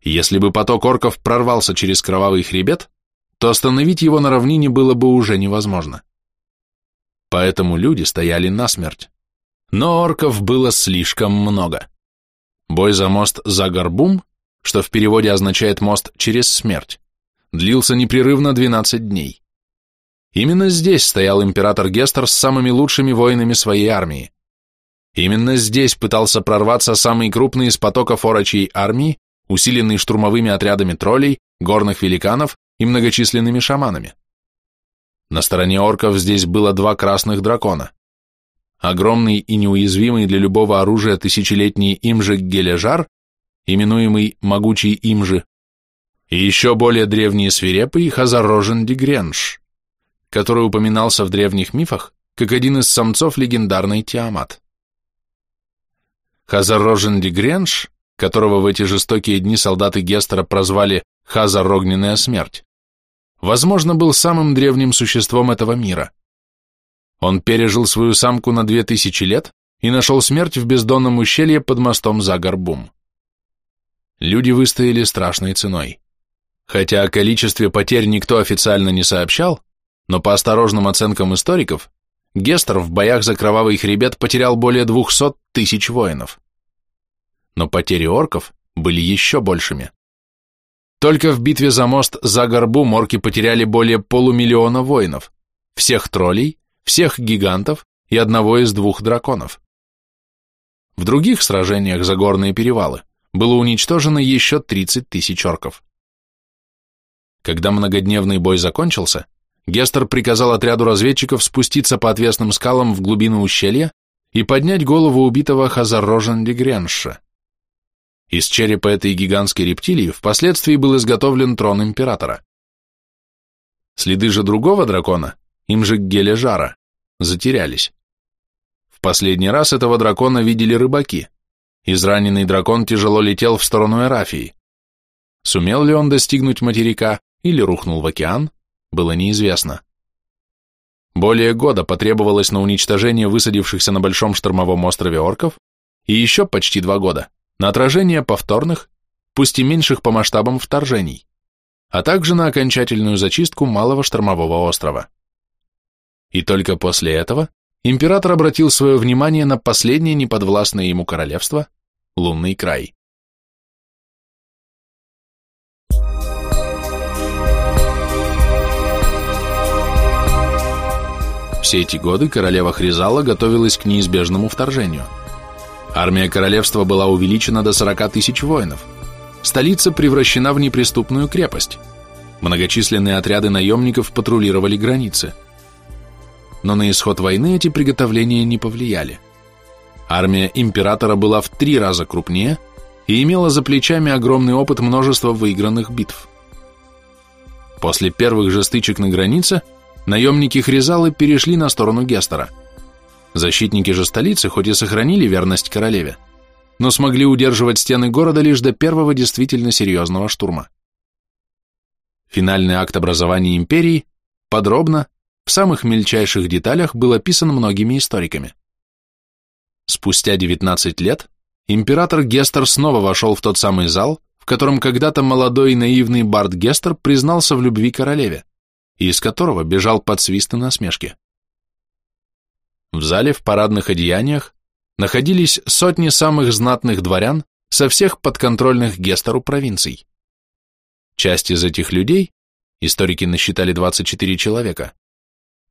Если бы поток орков прорвался через кровавый хребет, то остановить его на равнине было бы уже невозможно. Поэтому люди стояли насмерть. Но орков было слишком много. Бой за мост за Горбум, что в переводе означает «мост через смерть», длился непрерывно 12 дней. Именно здесь стоял император Гестер с самыми лучшими воинами своей армии. Именно здесь пытался прорваться самый крупный из потоков орочьей армии, усиленный штурмовыми отрядами троллей, горных великанов и многочисленными шаманами. На стороне орков здесь было два красных дракона. Огромный и неуязвимый для любого оружия тысячелетний имжи Гележар, именуемый могучий имжи, и еще более древний и свирепый Хазарожен Дигренш, который упоминался в древних мифах как один из самцов легендарной Тиамат. Хазар Дигренш, которого в эти жестокие дни солдаты Гестера прозвали Хазар Огненная Смерть, возможно, был самым древним существом этого мира. Он пережил свою самку на две тысячи лет и нашел смерть в бездонном ущелье под мостом за Горбум. Люди выстояли страшной ценой. Хотя о количестве потерь никто официально не сообщал, но по осторожным оценкам историков, Гестер в боях за кровавый хребет потерял более 200 тысяч воинов. Но потери орков были еще большими. Только в битве за мост за горбу морки потеряли более полумиллиона воинов, всех троллей, всех гигантов и одного из двух драконов. В других сражениях за горные перевалы было уничтожено еще 30 тысяч орков. Когда многодневный бой закончился, Гестер приказал отряду разведчиков спуститься по отвесным скалам в глубину ущелья и поднять голову убитого Хазаррожен Дегренша. Из черепа этой гигантской рептилии впоследствии был изготовлен трон императора. Следы же другого дракона, им же Гележара, затерялись. В последний раз этого дракона видели рыбаки. Израненный дракон тяжело летел в сторону Эрафии. Сумел ли он достигнуть материка или рухнул в океан, было неизвестно. Более года потребовалось на уничтожение высадившихся на Большом штормовом острове орков и еще почти два года на отражение повторных, пусть и меньших по масштабам вторжений, а также на окончательную зачистку малого штормового острова. И только после этого император обратил свое внимание на последнее неподвластное ему королевство – Лунный край. Все эти годы королева Хризала готовилась к неизбежному вторжению. Армия королевства была увеличена до 40 тысяч воинов. Столица превращена в неприступную крепость. Многочисленные отряды наемников патрулировали границы. Но на исход войны эти приготовления не повлияли. Армия императора была в три раза крупнее и имела за плечами огромный опыт множества выигранных битв. После первых же стычек на границе наемники Хризалы перешли на сторону Гестера. Защитники же столицы хоть и сохранили верность королеве, но смогли удерживать стены города лишь до первого действительно серьезного штурма. Финальный акт образования империи подробно, в самых мельчайших деталях был описан многими историками. Спустя 19 лет император Гестер снова вошел в тот самый зал, в котором когда-то молодой и наивный Барт Гестер признался в любви королеве, из которого бежал под свист насмешки. В зале в парадных одеяниях находились сотни самых знатных дворян со всех подконтрольных Гестеру провинций. Часть из этих людей, историки насчитали 24 человека,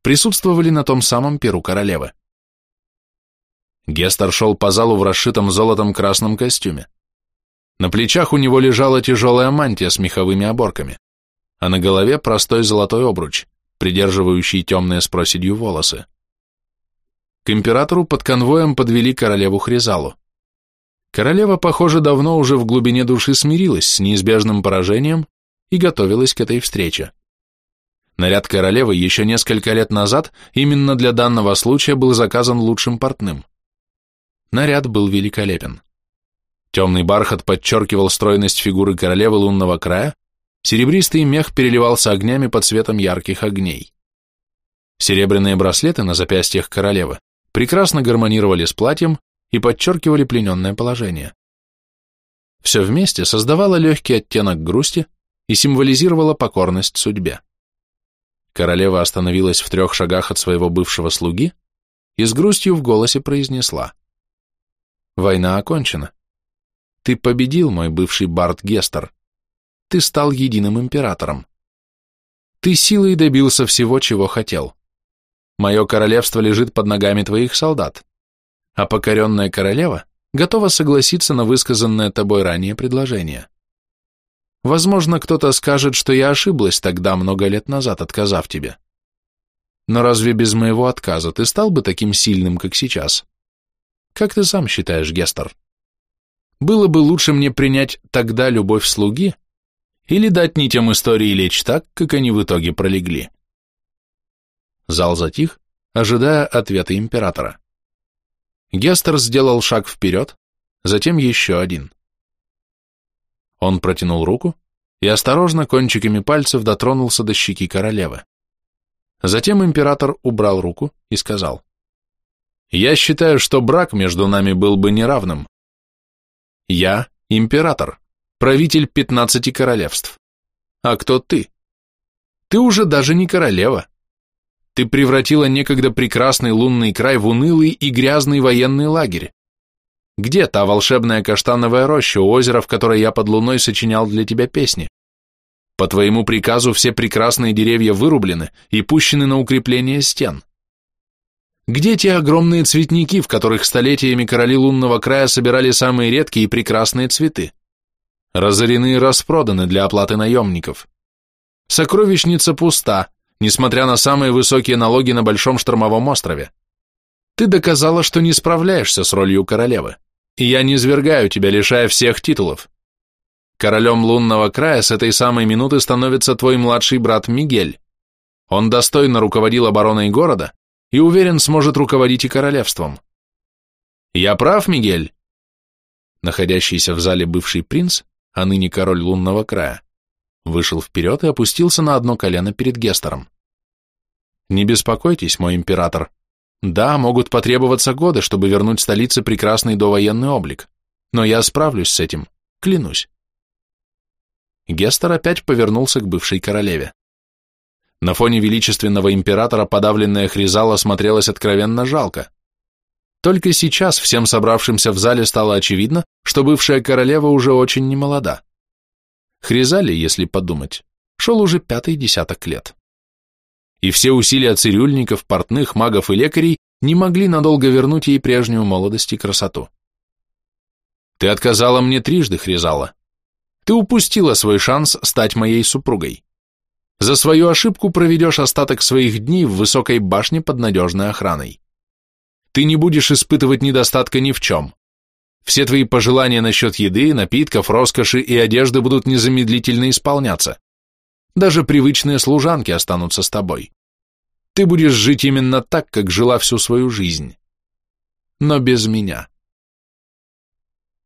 присутствовали на том самом перу королевы. Гестер шел по залу в расшитом золотом красном костюме. На плечах у него лежала тяжелая мантия с меховыми оборками, а на голове простой золотой обруч, придерживающий темные с проседью волосы. К императору под конвоем подвели королеву Хризалу. Королева, похоже, давно уже в глубине души смирилась с неизбежным поражением и готовилась к этой встрече. Наряд королевы еще несколько лет назад именно для данного случая был заказан лучшим портным. Наряд был великолепен. Темный бархат подчеркивал стройность фигуры королевы лунного края, серебристый мех переливался огнями под цветом ярких огней. Серебряные браслеты на запястьях королевы прекрасно гармонировали с платьем и подчеркивали плененное положение. Все вместе создавало легкий оттенок грусти и символизировало покорность судьбе. Королева остановилась в трех шагах от своего бывшего слуги и с грустью в голосе произнесла. Война окончена. Ты победил, мой бывший Барт Гестер. Ты стал единым императором. Ты силой добился всего, чего хотел. Мое королевство лежит под ногами твоих солдат, а покоренная королева готова согласиться на высказанное тобой ранее предложение. Возможно, кто-то скажет, что я ошиблась тогда, много лет назад, отказав тебе. Но разве без моего отказа ты стал бы таким сильным, как сейчас? Как ты сам считаешь, Гестер? Было бы лучше мне принять тогда любовь слуги или дать нитям истории лечь так, как они в итоге пролегли? Зал затих, ожидая ответа императора. Гестер сделал шаг вперед, затем еще один. Он протянул руку и осторожно кончиками пальцев дотронулся до щеки королевы. Затем император убрал руку и сказал, я считаю, что брак между нами был бы неравным. Я император, правитель пятнадцати королевств. А кто ты? Ты уже даже не королева. Ты превратила некогда прекрасный лунный край в унылый и грязный военный лагерь. Где та волшебная каштановая роща у озера, в которой я под луной сочинял для тебя песни? По твоему приказу все прекрасные деревья вырублены и пущены на укрепление стен. Где те огромные цветники, в которых столетиями короли лунного края собирали самые редкие и прекрасные цветы? Разорены и распроданы для оплаты наемников. Сокровищница пуста, несмотря на самые высокие налоги на Большом штормовом острове. Ты доказала, что не справляешься с ролью королевы, и я не свергаю тебя, лишая всех титулов. Королем лунного края с этой самой минуты становится твой младший брат Мигель. Он достойно руководил обороной города, и уверен, сможет руководить и королевством. Я прав, Мигель? Находящийся в зале бывший принц, а ныне король лунного края, вышел вперед и опустился на одно колено перед Гестером. Не беспокойтесь, мой император. Да, могут потребоваться годы, чтобы вернуть столице прекрасный довоенный облик, но я справлюсь с этим, клянусь. Гестер опять повернулся к бывшей королеве. На фоне величественного императора подавленная Хризала смотрелась откровенно жалко. Только сейчас всем собравшимся в зале стало очевидно, что бывшая королева уже очень немолода. Хризале, если подумать, шел уже пятый десяток лет. И все усилия цирюльников, портных, магов и лекарей не могли надолго вернуть ей прежнюю молодость и красоту. Ты отказала мне трижды, Хризала. Ты упустила свой шанс стать моей супругой. За свою ошибку проведешь остаток своих дней в высокой башне под надежной охраной. Ты не будешь испытывать недостатка ни в чем. Все твои пожелания насчет еды, напитков, роскоши и одежды будут незамедлительно исполняться. Даже привычные служанки останутся с тобой. Ты будешь жить именно так, как жила всю свою жизнь. Но без меня.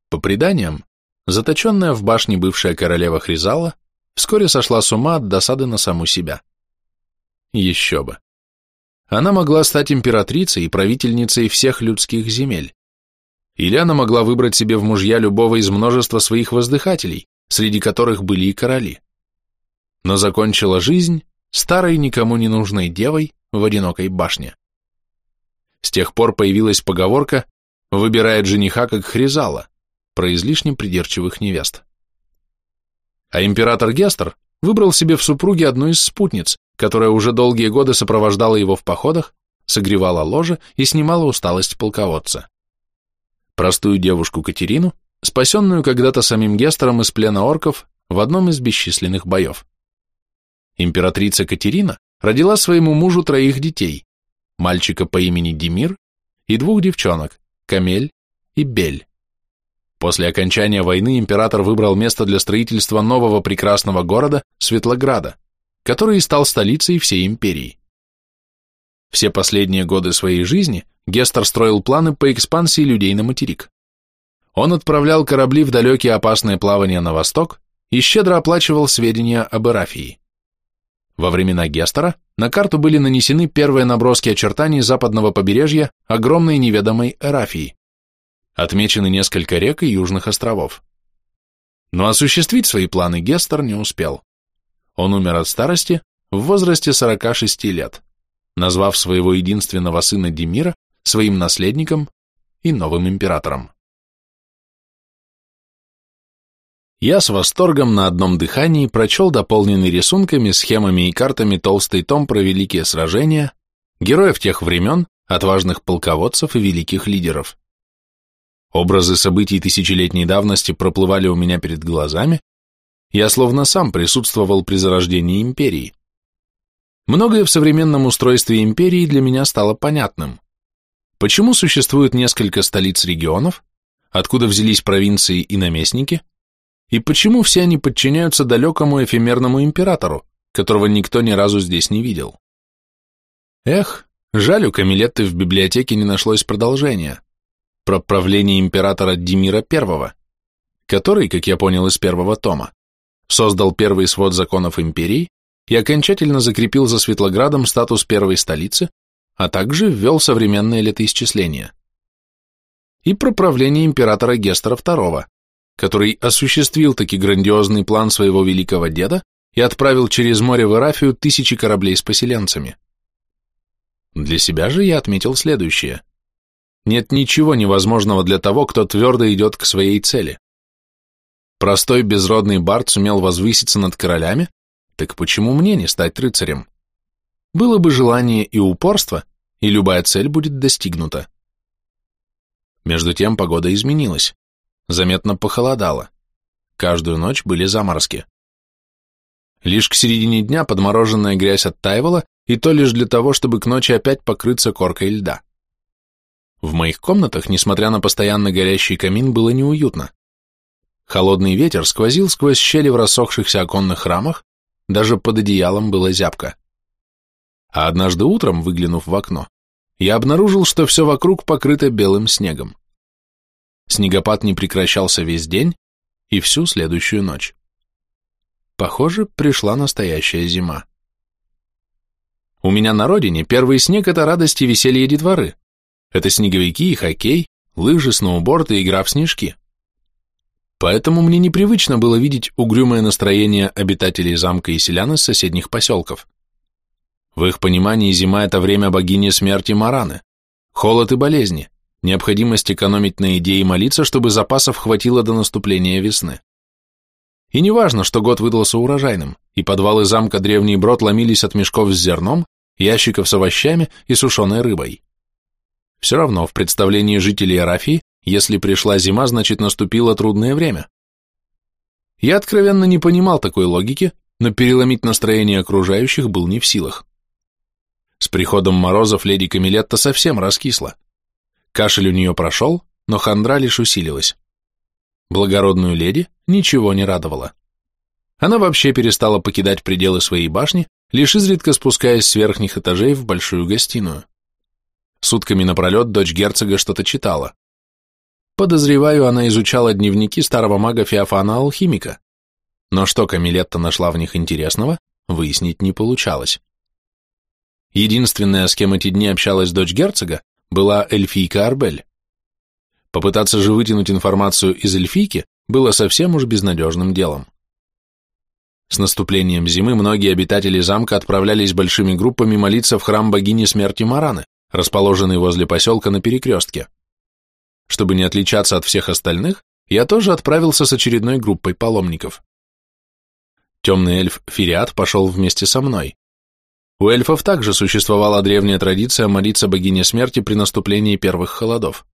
По преданиям, заточенная в башне бывшая королева Хризала вскоре сошла с ума от досады на саму себя. Еще бы. Она могла стать императрицей и правительницей всех людских земель. Или она могла выбрать себе в мужья любого из множества своих воздыхателей, среди которых были и короли. Но закончила жизнь старой никому не нужной девой в одинокой башне. С тех пор появилась поговорка «выбирает жениха как хризала» про излишне придирчивых невест. А император Гестер выбрал себе в супруге одну из спутниц, которая уже долгие годы сопровождала его в походах, согревала ложе и снимала усталость полководца простую девушку Катерину, спасенную когда-то самим Гестером из плена орков в одном из бесчисленных боев. Императрица Катерина родила своему мужу троих детей, мальчика по имени Демир и двух девчонок, Камель и Бель. После окончания войны император выбрал место для строительства нового прекрасного города Светлограда, который и стал столицей всей империи. Все последние годы своей жизни Гестер строил планы по экспансии людей на материк. Он отправлял корабли в далекие опасные плавания на восток и щедро оплачивал сведения об Эрафии. Во времена Гестера на карту были нанесены первые наброски очертаний западного побережья огромной неведомой Эрафии. Отмечены несколько рек и южных островов. Но осуществить свои планы Гестер не успел. Он умер от старости в возрасте 46 лет, назвав своего единственного сына Демира своим наследником и новым императором. Я с восторгом на одном дыхании прочел дополненный рисунками, схемами и картами толстый том про великие сражения, героев тех времен, отважных полководцев и великих лидеров. Образы событий тысячелетней давности проплывали у меня перед глазами, я словно сам присутствовал при зарождении империи. Многое в современном устройстве империи для меня стало понятным. Почему существует несколько столиц регионов, откуда взялись провинции и наместники, и почему все они подчиняются далекому эфемерному императору, которого никто ни разу здесь не видел? Эх, жаль, у Камилетты в библиотеке не нашлось продолжения про правление императора Демира I, который, как я понял из первого тома, создал первый свод законов империи и окончательно закрепил за Светлоградом статус первой столицы, а также ввел современное летоисчисление. И про правление императора Гестера II, который осуществил таки грандиозный план своего великого деда и отправил через море в Ирафию тысячи кораблей с поселенцами. Для себя же я отметил следующее. Нет ничего невозможного для того, кто твердо идет к своей цели. Простой безродный бард сумел возвыситься над королями, так почему мне не стать рыцарем? Было бы желание и упорство, и любая цель будет достигнута. Между тем погода изменилась. Заметно похолодало. Каждую ночь были заморозки. Лишь к середине дня подмороженная грязь оттаивала, и то лишь для того, чтобы к ночи опять покрыться коркой льда. В моих комнатах, несмотря на постоянно горящий камин, было неуютно. Холодный ветер сквозил сквозь щели в рассохшихся оконных рамах, даже под одеялом было зябко. А однажды утром, выглянув в окно, я обнаружил, что все вокруг покрыто белым снегом. Снегопад не прекращался весь день и всю следующую ночь. Похоже, пришла настоящая зима. У меня на родине первый снег – это радость и веселье детворы. Это снеговики и хоккей, лыжи, сноуборд и игра в снежки. Поэтому мне непривычно было видеть угрюмое настроение обитателей замка и селян из соседних поселков. В их понимании зима – это время богини смерти Мараны, холод и болезни, необходимость экономить на еде и молиться, чтобы запасов хватило до наступления весны. И не важно, что год выдался урожайным, и подвалы замка Древний Брод ломились от мешков с зерном, ящиков с овощами и сушеной рыбой. Все равно в представлении жителей Арафии, если пришла зима, значит наступило трудное время. Я откровенно не понимал такой логики, но переломить настроение окружающих был не в силах. С приходом морозов леди Камилетта совсем раскисла. Кашель у нее прошел, но хандра лишь усилилась. Благородную леди ничего не радовало. Она вообще перестала покидать пределы своей башни, лишь изредка спускаясь с верхних этажей в большую гостиную. Сутками напролет дочь герцога что-то читала. Подозреваю, она изучала дневники старого мага Феофана-алхимика. Но что Камилетта нашла в них интересного, выяснить не получалось. Единственная, с кем эти дни общалась дочь герцога, была эльфийка Арбель. Попытаться же вытянуть информацию из эльфийки было совсем уж безнадежным делом. С наступлением зимы многие обитатели замка отправлялись большими группами молиться в храм богини смерти Мараны, расположенный возле поселка на перекрестке. Чтобы не отличаться от всех остальных, я тоже отправился с очередной группой паломников. Темный эльф Фириат пошел вместе со мной. У эльфов также существовала древняя традиция молиться богине смерти при наступлении первых холодов.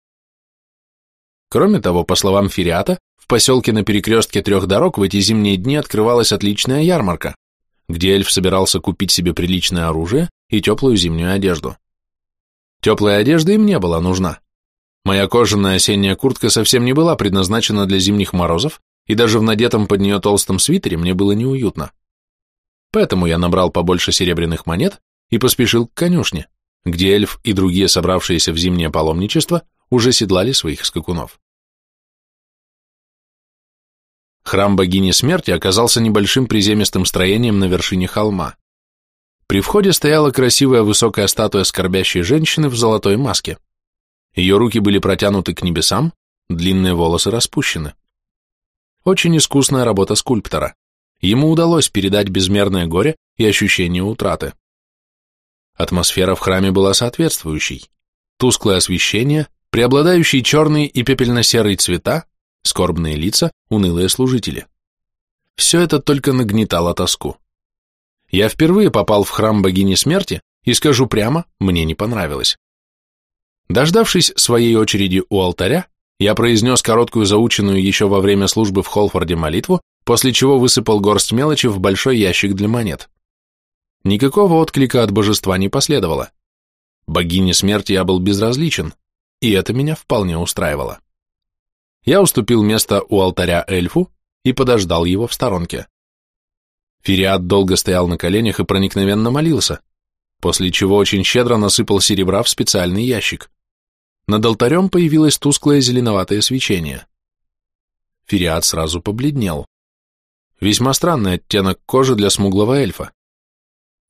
Кроме того, по словам Фириата, в поселке на перекрестке трех дорог в эти зимние дни открывалась отличная ярмарка, где эльф собирался купить себе приличное оружие и теплую зимнюю одежду. Теплая одежда им не была нужна. Моя кожаная осенняя куртка совсем не была предназначена для зимних морозов, и даже в надетом под нее толстом свитере мне было неуютно. Поэтому я набрал побольше серебряных монет и поспешил к конюшне, где эльф и другие собравшиеся в зимнее паломничество уже седлали своих скакунов. Храм богини смерти оказался небольшим приземистым строением на вершине холма. При входе стояла красивая высокая статуя скорбящей женщины в золотой маске. Ее руки были протянуты к небесам, длинные волосы распущены. Очень искусная работа скульптора. Ему удалось передать безмерное горе и ощущение утраты. Атмосфера в храме была соответствующей. Тусклое освещение, преобладающие черные и пепельно-серые цвета, скорбные лица, унылые служители. Все это только нагнетало тоску. Я впервые попал в храм богини смерти, и скажу прямо, мне не понравилось. Дождавшись своей очереди у алтаря, я произнес короткую заученную еще во время службы в Холфорде молитву, после чего высыпал горсть мелочи в большой ящик для монет. Никакого отклика от божества не последовало. Богине смерти я был безразличен, и это меня вполне устраивало. Я уступил место у алтаря эльфу и подождал его в сторонке. Фириат долго стоял на коленях и проникновенно молился, после чего очень щедро насыпал серебра в специальный ящик. Над алтарем появилось тусклое зеленоватое свечение. Фириат сразу побледнел. Весьма странный оттенок кожи для смуглого эльфа.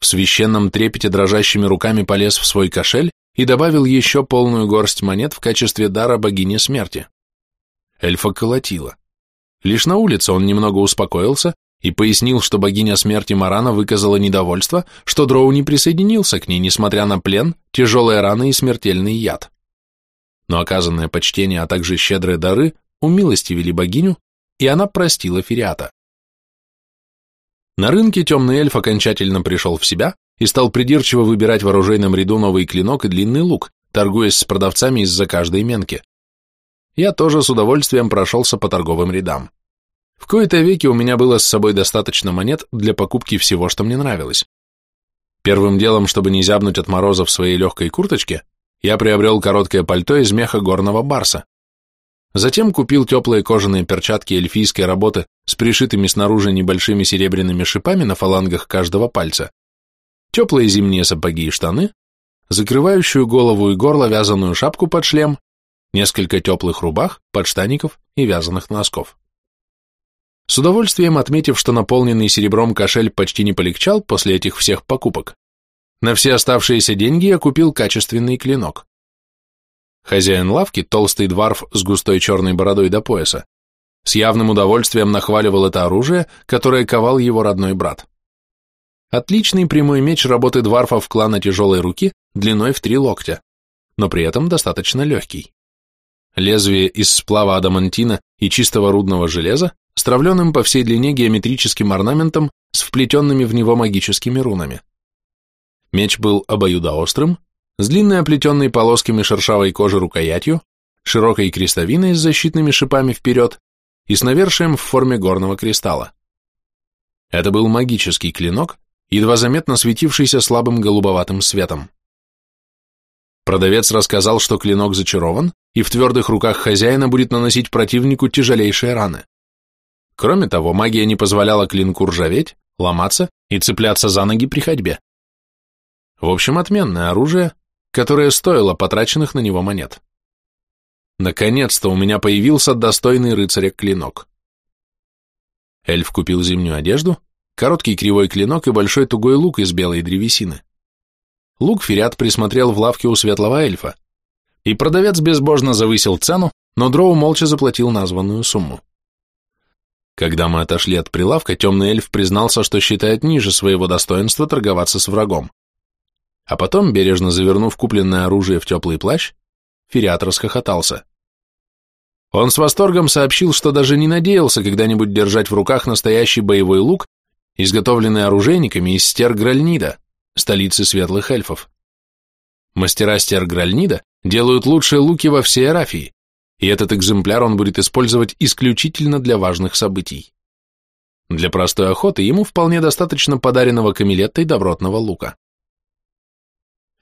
В священном трепете дрожащими руками полез в свой кошель и добавил еще полную горсть монет в качестве дара богине смерти. Эльфа колотило. Лишь на улице он немного успокоился и пояснил, что богиня смерти Марана выказала недовольство, что Дроу не присоединился к ней, несмотря на плен, тяжелые раны и смертельный яд. Но оказанное почтение, а также щедрые дары умилостивили богиню, и она простила Фериата. На рынке темный эльф окончательно пришел в себя и стал придирчиво выбирать в оружейном ряду новый клинок и длинный лук, торгуясь с продавцами из-за каждой менки. Я тоже с удовольствием прошелся по торговым рядам. В кои-то веки у меня было с собой достаточно монет для покупки всего, что мне нравилось. Первым делом, чтобы не зябнуть от мороза в своей легкой курточке, я приобрел короткое пальто из меха горного барса. Затем купил теплые кожаные перчатки эльфийской работы с пришитыми снаружи небольшими серебряными шипами на фалангах каждого пальца, теплые зимние сапоги и штаны, закрывающую голову и горло вязаную шапку под шлем, несколько теплых рубах, подштаников и вязаных носков. С удовольствием отметив, что наполненный серебром кошель почти не полегчал после этих всех покупок, на все оставшиеся деньги я купил качественный клинок. Хозяин лавки, толстый дворф с густой черной бородой до пояса, с явным удовольствием нахваливал это оружие, которое ковал его родной брат. Отличный прямой меч работы дворфов клана тяжелой руки длиной в три локтя, но при этом достаточно легкий. Лезвие из сплава адамантина и чистого рудного железа стравленным по всей длине геометрическим орнаментом с вплетенными в него магическими рунами. Меч был обоюдоострым, с длинной оплетенной полосками шершавой кожи рукоятью, широкой крестовиной с защитными шипами вперед и с навершием в форме горного кристалла. Это был магический клинок, едва заметно светившийся слабым голубоватым светом. Продавец рассказал, что клинок зачарован, и в твердых руках хозяина будет наносить противнику тяжелейшие раны. Кроме того, магия не позволяла клинку ржаветь, ломаться и цепляться за ноги при ходьбе. В общем, отменное оружие, которое стоило потраченных на него монет. Наконец-то у меня появился достойный рыцаря клинок. Эльф купил зимнюю одежду, короткий кривой клинок и большой тугой лук из белой древесины. Лук Фериат присмотрел в лавке у светлого эльфа, и продавец безбожно завысил цену, но Дроу молча заплатил названную сумму. Когда мы отошли от прилавка, темный эльф признался, что считает ниже своего достоинства торговаться с врагом. А потом, бережно завернув купленное оружие в теплый плащ, Фериат расхохотался. Он с восторгом сообщил, что даже не надеялся когда-нибудь держать в руках настоящий боевой лук, изготовленный оружейниками из Стергральнида, столицы светлых эльфов. Мастера Стергральнида делают лучшие луки во всей Арафии, и этот экземпляр он будет использовать исключительно для важных событий. Для простой охоты ему вполне достаточно подаренного камилеттой добротного лука.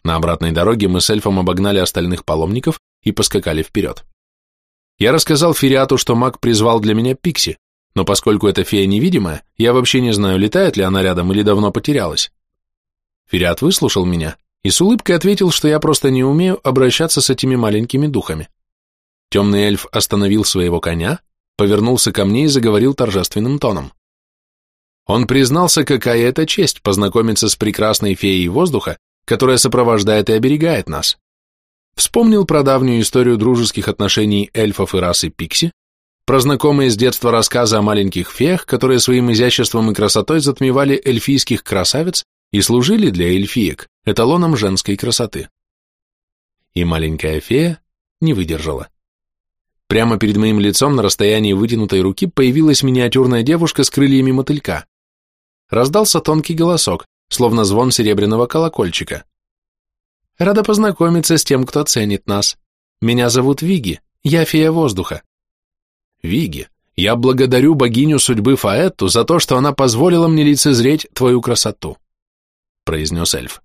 На обратной дороге мы с эльфом обогнали остальных паломников и поскакали вперед. Я рассказал Фериату, что маг призвал для меня Пикси, но поскольку эта фея невидимая, я вообще не знаю, летает ли она рядом или давно потерялась. Фериат выслушал меня и с улыбкой ответил, что я просто не умею обращаться с этими маленькими духами. Темный эльф остановил своего коня, повернулся ко мне и заговорил торжественным тоном. Он признался, какая это честь познакомиться с прекрасной феей воздуха, которая сопровождает и оберегает нас. Вспомнил про давнюю историю дружеских отношений эльфов и расы Пикси, про знакомые с детства рассказы о маленьких феях, которые своим изяществом и красотой затмевали эльфийских красавиц и служили для эльфиек эталоном женской красоты. И маленькая фея не выдержала. Прямо перед моим лицом на расстоянии вытянутой руки появилась миниатюрная девушка с крыльями мотылька. Раздался тонкий голосок, словно звон серебряного колокольчика. Рада познакомиться с тем, кто ценит нас. Меня зовут Виги, я фея воздуха. Виги, я благодарю богиню судьбы Фаэту за то, что она позволила мне лицезреть твою красоту, произнес эльф.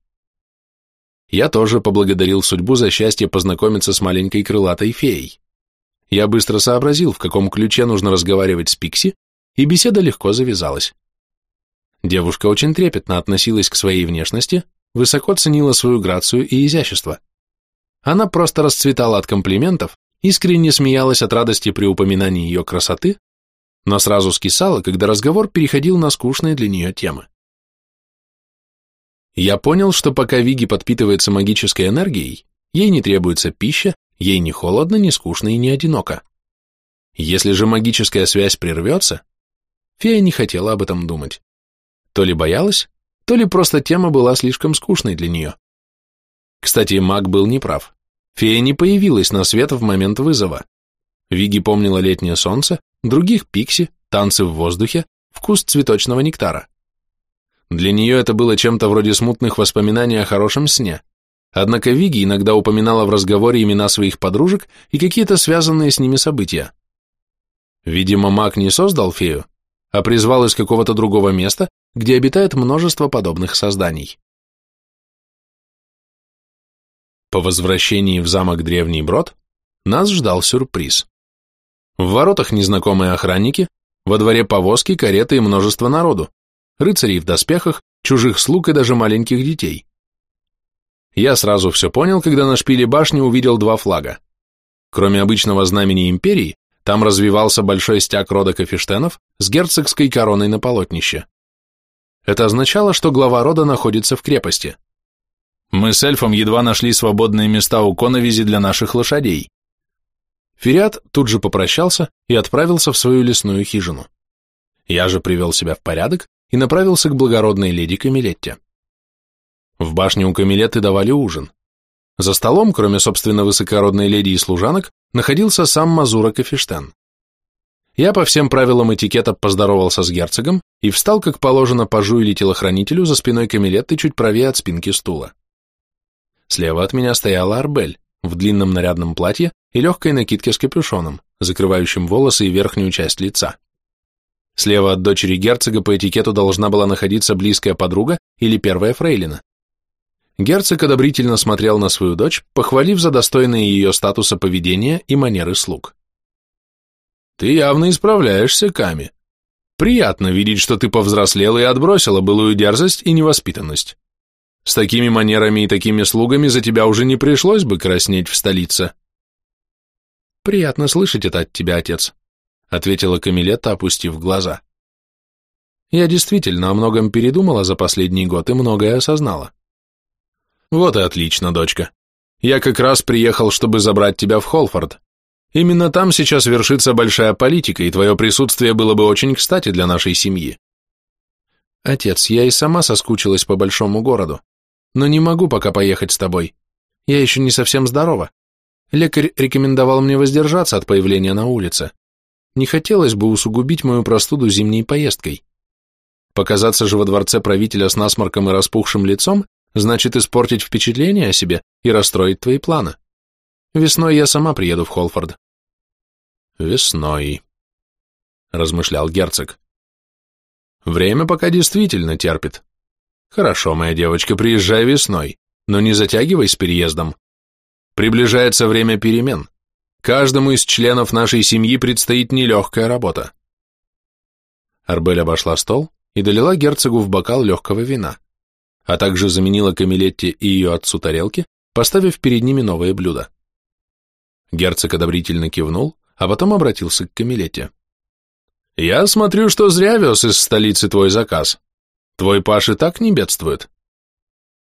Я тоже поблагодарил судьбу за счастье познакомиться с маленькой крылатой феей. Я быстро сообразил, в каком ключе нужно разговаривать с Пикси, и беседа легко завязалась. Девушка очень трепетно относилась к своей внешности, высоко ценила свою грацию и изящество. Она просто расцветала от комплиментов, искренне смеялась от радости при упоминании ее красоты, но сразу скисала, когда разговор переходил на скучные для нее темы. Я понял, что пока Виги подпитывается магической энергией, ей не требуется пища, ей не холодно, не скучно и не одиноко. Если же магическая связь прервется, фея не хотела об этом думать. То ли боялась, то ли просто тема была слишком скучной для нее. Кстати, маг был неправ. Фея не появилась на свет в момент вызова. Виги помнила летнее солнце, других пикси, танцы в воздухе, вкус цветочного нектара. Для нее это было чем-то вроде смутных воспоминаний о хорошем сне. Однако Виги иногда упоминала в разговоре имена своих подружек и какие-то связанные с ними события. Видимо, маг не создал фею, а призвал из какого-то другого места где обитает множество подобных созданий. По возвращении в замок Древний Брод нас ждал сюрприз. В воротах незнакомые охранники, во дворе повозки, кареты и множество народу, рыцарей в доспехах, чужих слуг и даже маленьких детей. Я сразу все понял, когда на шпиле башни увидел два флага. Кроме обычного знамени империи, там развивался большой стяг рода Кафештенов с герцогской короной на полотнище. Это означало, что глава рода находится в крепости. Мы с эльфом едва нашли свободные места у коновизи для наших лошадей. Фериат тут же попрощался и отправился в свою лесную хижину. Я же привел себя в порядок и направился к благородной леди Камилетте. В башне у Камилетты давали ужин. За столом, кроме, собственно, высокородной леди и служанок, находился сам Мазура Кафештен. Я по всем правилам этикета поздоровался с герцогом и встал, как положено, пажу или телохранителю за спиной Камилетты чуть правее от спинки стула. Слева от меня стояла Арбель в длинном нарядном платье и легкой накидке с капюшоном, закрывающим волосы и верхнюю часть лица. Слева от дочери герцога по этикету должна была находиться близкая подруга или первая фрейлина. Герцог одобрительно смотрел на свою дочь, похвалив за достойное ее статуса поведения и манеры слуг. «Ты явно исправляешься, Ками. Приятно видеть, что ты повзрослела и отбросила былую дерзость и невоспитанность. С такими манерами и такими слугами за тебя уже не пришлось бы краснеть в столице». «Приятно слышать это от тебя, отец», — ответила Камилетта, опустив глаза. «Я действительно о многом передумала за последний год и многое осознала. Вот и отлично, дочка. Я как раз приехал, чтобы забрать тебя в Холфорд. Именно там сейчас вершится большая политика, и твое присутствие было бы очень кстати для нашей семьи. Отец, я и сама соскучилась по большому городу, но не могу пока поехать с тобой. Я еще не совсем здорова. Лекарь рекомендовал мне воздержаться от появления на улице. Не хотелось бы усугубить мою простуду зимней поездкой. Показаться же во дворце правителя с насморком и распухшим лицом значит испортить впечатление о себе и расстроить твои планы. Весной я сама приеду в Холфорд. Весной, размышлял герцог. Время пока действительно терпит. Хорошо, моя девочка, приезжай весной, но не затягивай с переездом. Приближается время перемен. Каждому из членов нашей семьи предстоит нелегкая работа. Арбель обошла стол и долила герцогу в бокал легкого вина а также заменила Камилетте и ее отцу тарелки, поставив перед ними новые блюда. Герцог одобрительно кивнул, а потом обратился к Камилетте. «Я смотрю, что зря вез из столицы твой заказ. Твой Паш и так не бедствует».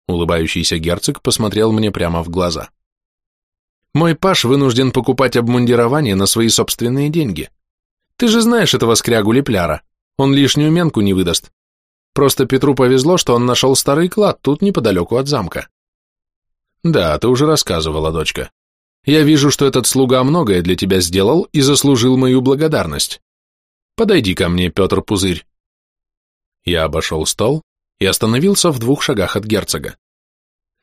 Улыбающийся герцог посмотрел мне прямо в глаза. «Мой Паш вынужден покупать обмундирование на свои собственные деньги. Ты же знаешь этого скрягу Лепляра, он лишнюю менку не выдаст. Просто Петру повезло, что он нашел старый клад тут неподалеку от замка. Да, ты уже рассказывала, дочка. Я вижу, что этот слуга многое для тебя сделал и заслужил мою благодарность. Подойди ко мне, Петр Пузырь. Я обошел стол и остановился в двух шагах от герцога.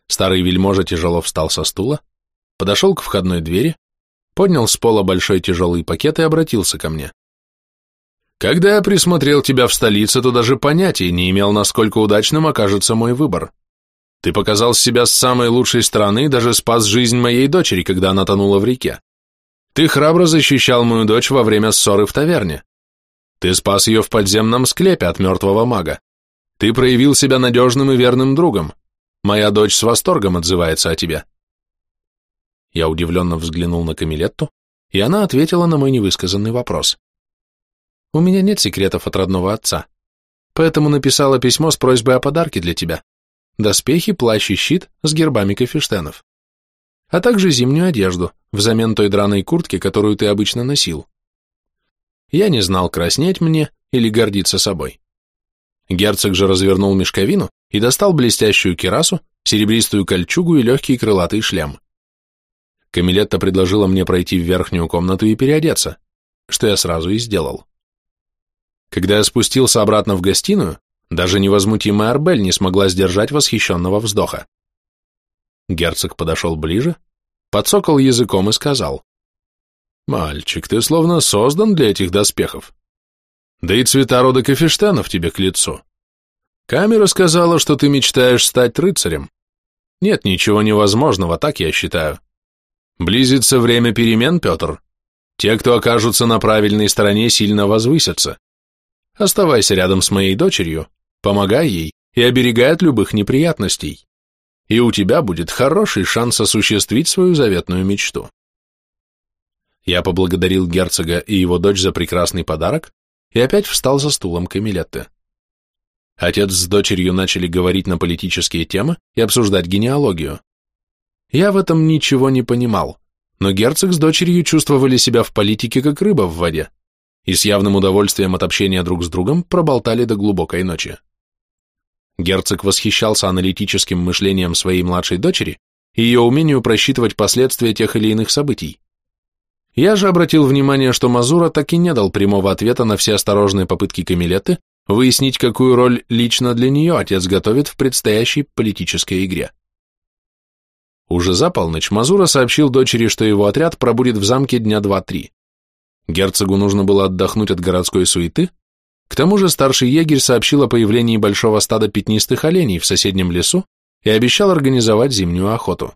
Старый вельможа тяжело встал со стула, подошел к входной двери, поднял с пола большой тяжелый пакет и обратился ко мне. Когда я присмотрел тебя в столице, то даже понятия не имел, насколько удачным окажется мой выбор. Ты показал себя с самой лучшей стороны даже спас жизнь моей дочери, когда она тонула в реке. Ты храбро защищал мою дочь во время ссоры в таверне. Ты спас ее в подземном склепе от мертвого мага. Ты проявил себя надежным и верным другом. Моя дочь с восторгом отзывается о тебе. Я удивленно взглянул на Камилетту, и она ответила на мой невысказанный вопрос. У меня нет секретов от родного отца, поэтому написала письмо с просьбой о подарке для тебя. Доспехи, плащ и щит с гербами Кафештенов. А также зимнюю одежду, взамен той драной куртки, которую ты обычно носил. Я не знал, краснеть мне или гордиться собой. Герцог же развернул мешковину и достал блестящую кирасу, серебристую кольчугу и легкий крылатый шлем. Камилетта предложила мне пройти в верхнюю комнату и переодеться, что я сразу и сделал. Когда я спустился обратно в гостиную, даже невозмутимая Арбель не смогла сдержать восхищенного вздоха. Герцог подошел ближе, подсокал языком и сказал, «Мальчик, ты словно создан для этих доспехов. Да и цвета рода Кафештанов тебе к лицу. Камера сказала, что ты мечтаешь стать рыцарем. Нет ничего невозможного, так я считаю. Близится время перемен, Петр. Те, кто окажутся на правильной стороне, сильно возвысятся. Оставайся рядом с моей дочерью, помогай ей и оберегай от любых неприятностей. И у тебя будет хороший шанс осуществить свою заветную мечту. Я поблагодарил герцога и его дочь за прекрасный подарок и опять встал за стулом Камилетты. Отец с дочерью начали говорить на политические темы и обсуждать генеалогию. Я в этом ничего не понимал, но герцог с дочерью чувствовали себя в политике как рыба в воде и с явным удовольствием от общения друг с другом проболтали до глубокой ночи. Герцог восхищался аналитическим мышлением своей младшей дочери и ее умению просчитывать последствия тех или иных событий. Я же обратил внимание, что Мазура так и не дал прямого ответа на все осторожные попытки Камилетты выяснить, какую роль лично для нее отец готовит в предстоящей политической игре. Уже за полночь Мазура сообщил дочери, что его отряд пробудет в замке дня два-три. Герцогу нужно было отдохнуть от городской суеты, К тому же старший егерь сообщил о появлении большого стада пятнистых оленей в соседнем лесу и обещал организовать зимнюю охоту.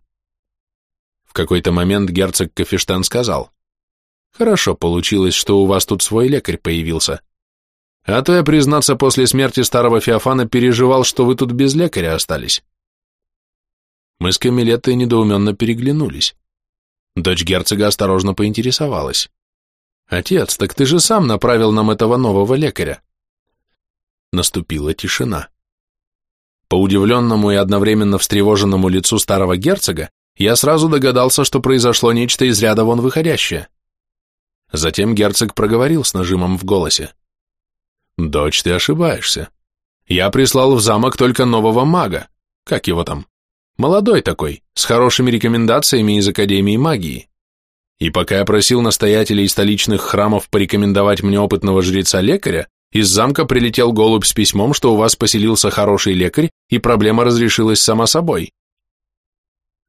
В какой-то момент герцог Кафештан сказал, «Хорошо получилось, что у вас тут свой лекарь появился. А то я, признаться, после смерти старого Феофана переживал, что вы тут без лекаря остались». Мы с Камилеттой недоуменно переглянулись. Дочь герцога осторожно поинтересовалась. «Отец, так ты же сам направил нам этого нового лекаря». Наступила тишина. По удивленному и одновременно встревоженному лицу старого герцога я сразу догадался, что произошло нечто из ряда вон выходящее. Затем герцог проговорил с нажимом в голосе. «Дочь, ты ошибаешься. Я прислал в замок только нового мага. Как его там? Молодой такой, с хорошими рекомендациями из Академии магии. И пока я просил настоятелей столичных храмов порекомендовать мне опытного жреца-лекаря, из замка прилетел голубь с письмом, что у вас поселился хороший лекарь, и проблема разрешилась сама собой.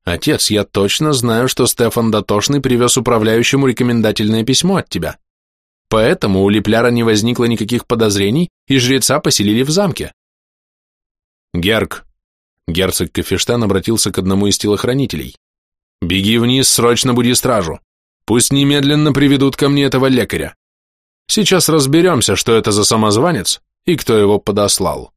Отец, я точно знаю, что Стефан Дотошный привез управляющему рекомендательное письмо от тебя. Поэтому у Лепляра не возникло никаких подозрений, и жреца поселили в замке. Герк, герцог Кафештан обратился к одному из телохранителей. Беги вниз, срочно буди стражу. Пусть немедленно приведут ко мне этого лекаря. Сейчас разберемся, что это за самозванец и кто его подослал.